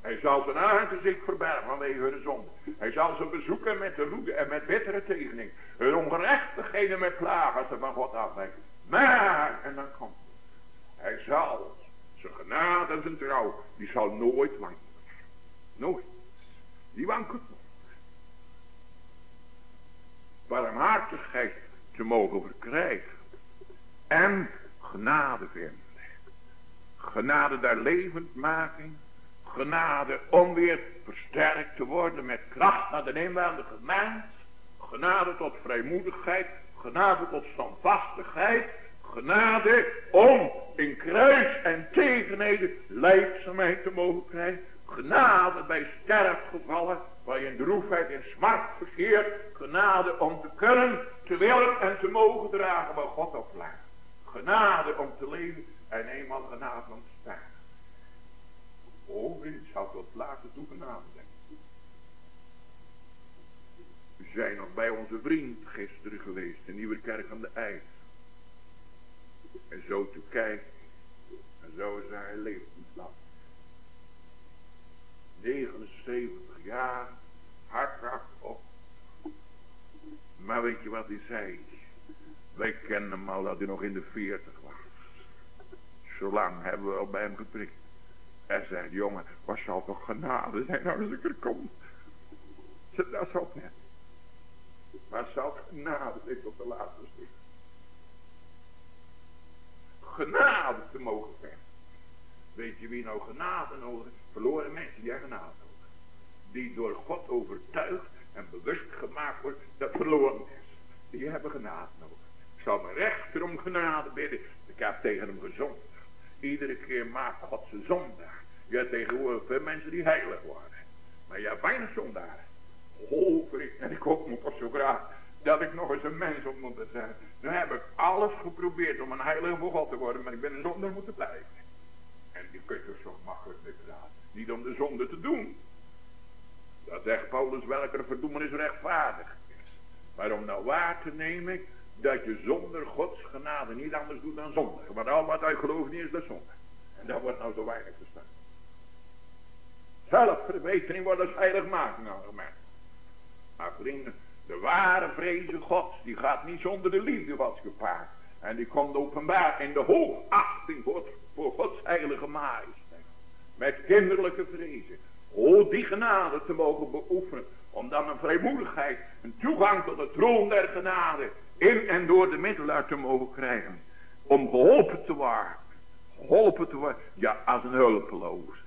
Hij zal zijn aangezicht verbergen vanwege hun zonde. Hij zal ze bezoeken met de roede en met bittere tegening. Hun ongerechtigheden met klagen ze van God afwijken. Maar, en dan komt hij zal zijn genade en zijn trouw, die zal nooit wankelen. Nooit. Die wankelt nooit. Barmhartigheid te mogen verkrijgen. En genade vinden. Genade der levendmaking. Genade om weer versterkt te worden met kracht naar de inwendige mens. Genade tot vrijmoedigheid. Genade tot standvastigheid. Genade om in kruis en tegenheden leidzaamheid te mogen krijgen. Genade bij sterfgevallen, waar je in droefheid en smart verkeert. Genade om te kunnen, te willen en te mogen dragen wat God oplaat. Genade om te leven en eenmaal genade om te staan. Oh, ik zou tot later toe genade zijn. We zijn nog bij onze vriend gisteren geweest, in Nieuwe Kerk aan de IJs. En zo te kijken. En zo is niet lang. 79 jaar. Hartkracht op. Maar weet je wat hij zei? Wij kennen hem al dat hij nog in de 40 was. Zo lang hebben we al bij hem geprikt. Hij zei, jongen, wat zal toch genade zijn als ik er kom? Dat is ook net. Maar zal genade zijn tot de laatste stuk genade te mogen vergen. Weet je wie nou genade nodig heeft? Verloren mensen die genade nodig Die door God overtuigd en bewust gemaakt wordt dat verloren is. Die hebben genade nodig. Ik zal mijn rechter om genade bidden. Ik heb tegen hem gezond. Iedere keer maakt God zijn zondaar. Je hebt tegenwoordig veel mensen die heilig worden. Maar je hebt weinig zondaren. Oh, en ik hoop nog zo graag dat ik nog eens een mens op moet zijn. Nu heb ik alles geprobeerd om een heilige voor God te worden, maar ik ben een zonde moeten blijven. En die kun je zo makkelijk mee. Niet om de zonde te doen. Dat zegt Paulus, welke verdoemenis rechtvaardig is. Maar om nou waar te nemen dat je zonder Gods genade niet anders doet dan zonde. Want al wat uit gelooft niet is dat zonde. En dat wordt nou zo weinig verstaan. Zelfverbetering wordt als heiligmaking aangemerkt. Maar vrienden, de ware vreze gods, die gaat niet zonder de liefde was gepaard. En die komt openbaar in de hoogachting voor, voor Gods heilige majesteit. Met kinderlijke vrezen. O, die genade te mogen beoefenen. Om dan een vrijmoedigheid, een toegang tot de troon der genade. In en door de middelaar te mogen krijgen. Om geholpen te worden. Geholpen te worden. Ja, als een hulpeloos.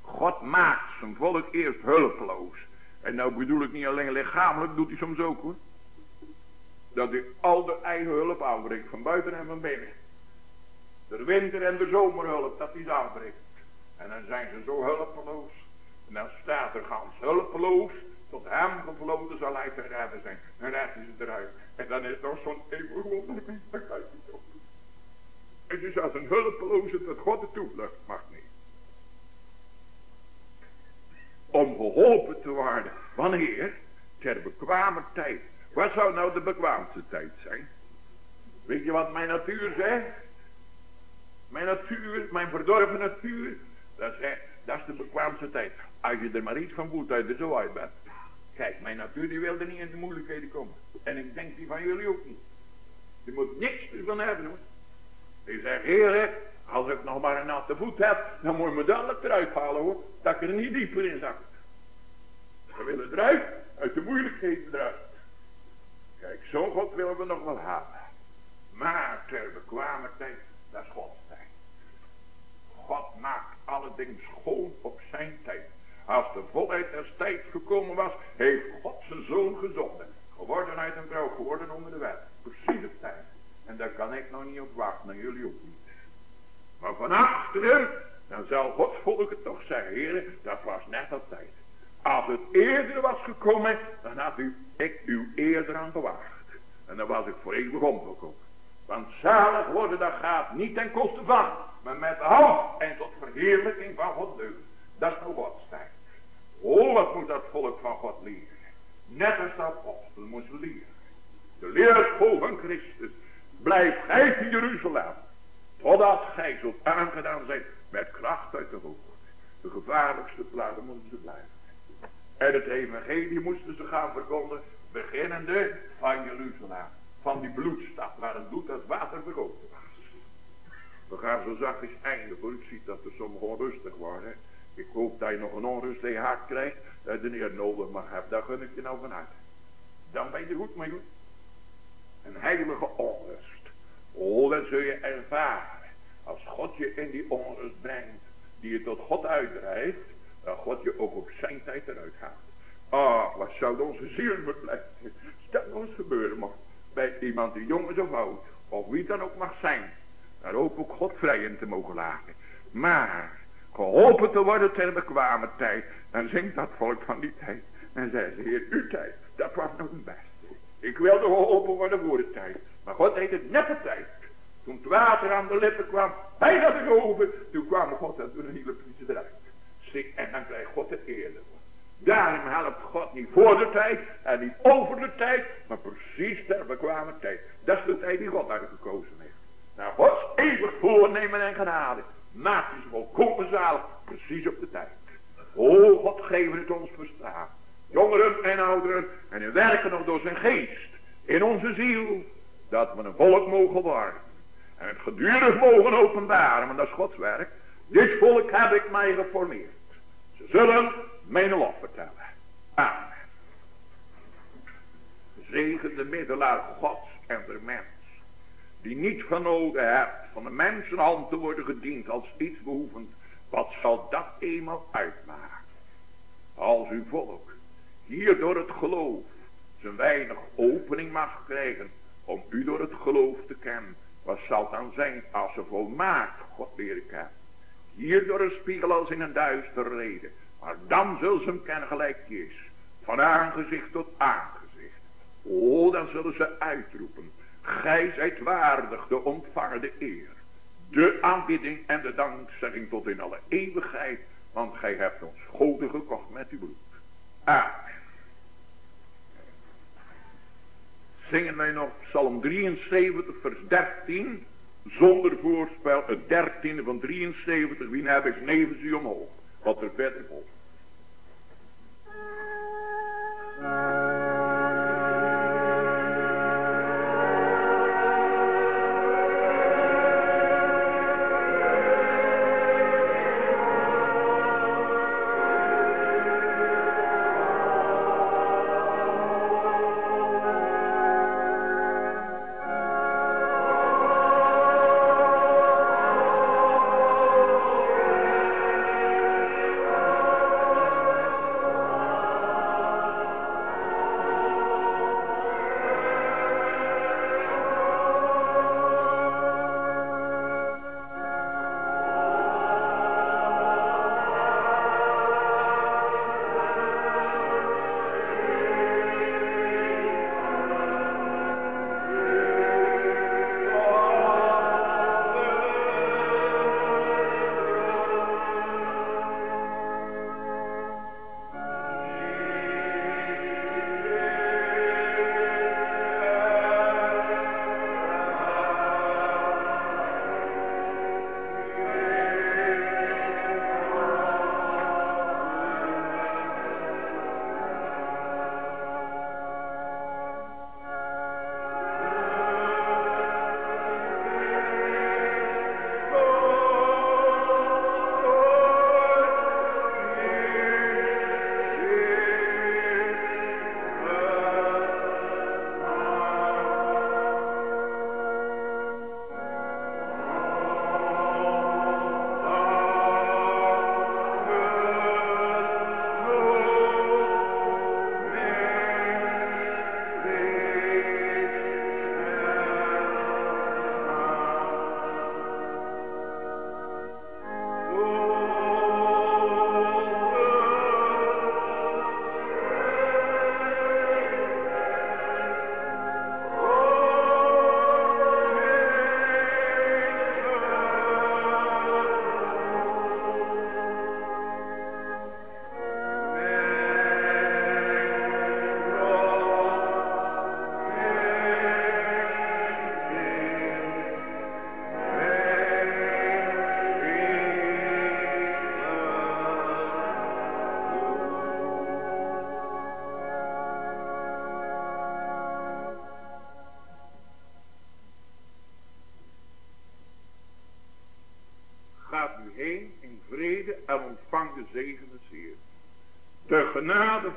God maakt zijn volk eerst hulpeloos. En nou bedoel ik niet alleen lichamelijk, doet hij soms ook hoor. Dat hij al de eigen hulp aanbreekt, van buiten en van binnen. De winter- en de zomerhulp, dat hij ze aanbreekt. En dan zijn ze zo hulpeloos. En dan staat er gans hulpeloos. Tot hem gevloten zal hij te redden zijn. Dan redt hij ze eruit. En dan is nog zo'n eeuwig wonder. Dan je. Het is als een hulpeloze dat God de toevlucht mag nemen om geholpen te worden. Wanneer? Ter bekwame tijd. Wat zou nou de bekwaamste tijd zijn? Weet je wat mijn natuur zegt? Mijn natuur, mijn verdorven natuur, dat is, dat is de bekwaamste tijd. Als je er maar iets van voelt uit de zo uit bent. Kijk, mijn natuur die wilde niet in de moeilijkheden komen. En ik denk die van jullie ook niet. Je moet niks ervan hebben hoor. Die zegt, heren, als ik nog maar een natte voet heb, dan moet je me dadelijk eruit halen hoor. Dat ik er niet dieper in zak. We willen eruit, uit de moeilijkheden eruit. Kijk, zo'n God willen we nog wel hebben. Maar ter bekwame tijd, dat is Gods tijd. God maakt alle dingen schoon op zijn tijd. Als de volheid der tijd gekomen was, heeft God zijn zoon gezonden. Geworden uit een vrouw, geworden onder de wet. Precies nou niet op wachten, en jullie ook niet. Maar van achteren, dan zal Gods volk het toch zeggen, heren, dat was net op tijd. Als het eerder was gekomen, dan had u, ik u eerder aan bewaard. En dan was ik voor eeuwig omgekomen. Want zalig worden, dat gaat niet ten koste van, maar met de hand en tot verheerlijking van God deugd. Dat is nou Gods tijd. Oh, wat moet dat volk van God leren. Net als de apostel moest leren. De leerschool van Christus. Blijf gij in Jeruzalem. Totdat gij zult aangedaan zijn met kracht uit de hoogte. De gevaarlijkste plaatsen moeten ze blijven. En het evangelie moesten ze gaan verkondigen. Beginnende van Jeruzalem. Van die bloedstad waar het bloed als water vergoten was. We gaan zo zachtjes eindigen. Ik zie dat er sommigen onrustig worden. Ik hoop dat je nog een onrust in krijgt. Dat je niet nodig mag hebben. Daar gun ik je nou vanuit. Dan ben je goed mee goed. Een heilige onrust. Oh, dat zul je ervaren. Als God je in die onrust brengt. Die je tot God uitdrijft. Dat God je ook op zijn tijd eruit gaat. Ah, wat zou onze ziel blijven. Stel nog eens gebeuren mag. Bij iemand die jong is of oud. Of wie dan ook mag zijn. Daar hoop ik God vrij in te mogen laten. Maar geholpen te worden ter bekwame tijd. Dan zingt dat volk van die tijd. En zei ze, heer, uw tijd, dat was nog het beste. Ik wilde geholpen worden voor de tijd. Maar God deed het net de tijd. Toen het water aan de lippen kwam, bijna te gehoven, toen kwam God en toen een hele priester eruit. Zie, en dan krijgt God de eer. Daarom helpt God niet voor de tijd en niet over de tijd, maar precies ter bekwame tijd. Dat is de tijd die God uitgekozen heeft. Naar Gods eeuwig voornemen en genade maakt hij volkomen zalig, precies op de tijd. O, God geeft het ons verstaan. Jongeren en ouderen, en in werken nog door zijn geest, in onze ziel, dat we een volk mogen worden. En het gedurig mogen openbaren, want dat is Gods werk. Dit volk heb ik mij geformeerd. Ze zullen mijn lof vertellen. Amen. Zegen de middelaar Gods en der mens. Die niet genoten hebt van de mensenhand te worden gediend als iets behoevend. Wat zal dat eenmaal uitmaken? Als uw volk hier door het geloof zijn weinig opening mag krijgen om u door het geloof te kennen. Wat zal dan zijn als ze volmaakt God leren kennen? Hier door een spiegel als in een duister reden. Maar dan zullen ze hem kennen gelijk is. Van aangezicht tot aangezicht. Oh, dan zullen ze uitroepen. Gij zijt waardig de ontvangende eer. De aanbidding en de dankzegging tot in alle eeuwigheid. Want gij hebt ons goden gekocht met uw bloed. Amen. Zingen wij nog Psalm 73 vers 13. Zonder voorspel het dertiende van 73. Wie heb ik nevens u omhoog. Wat er verder volgt.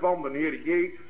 Van de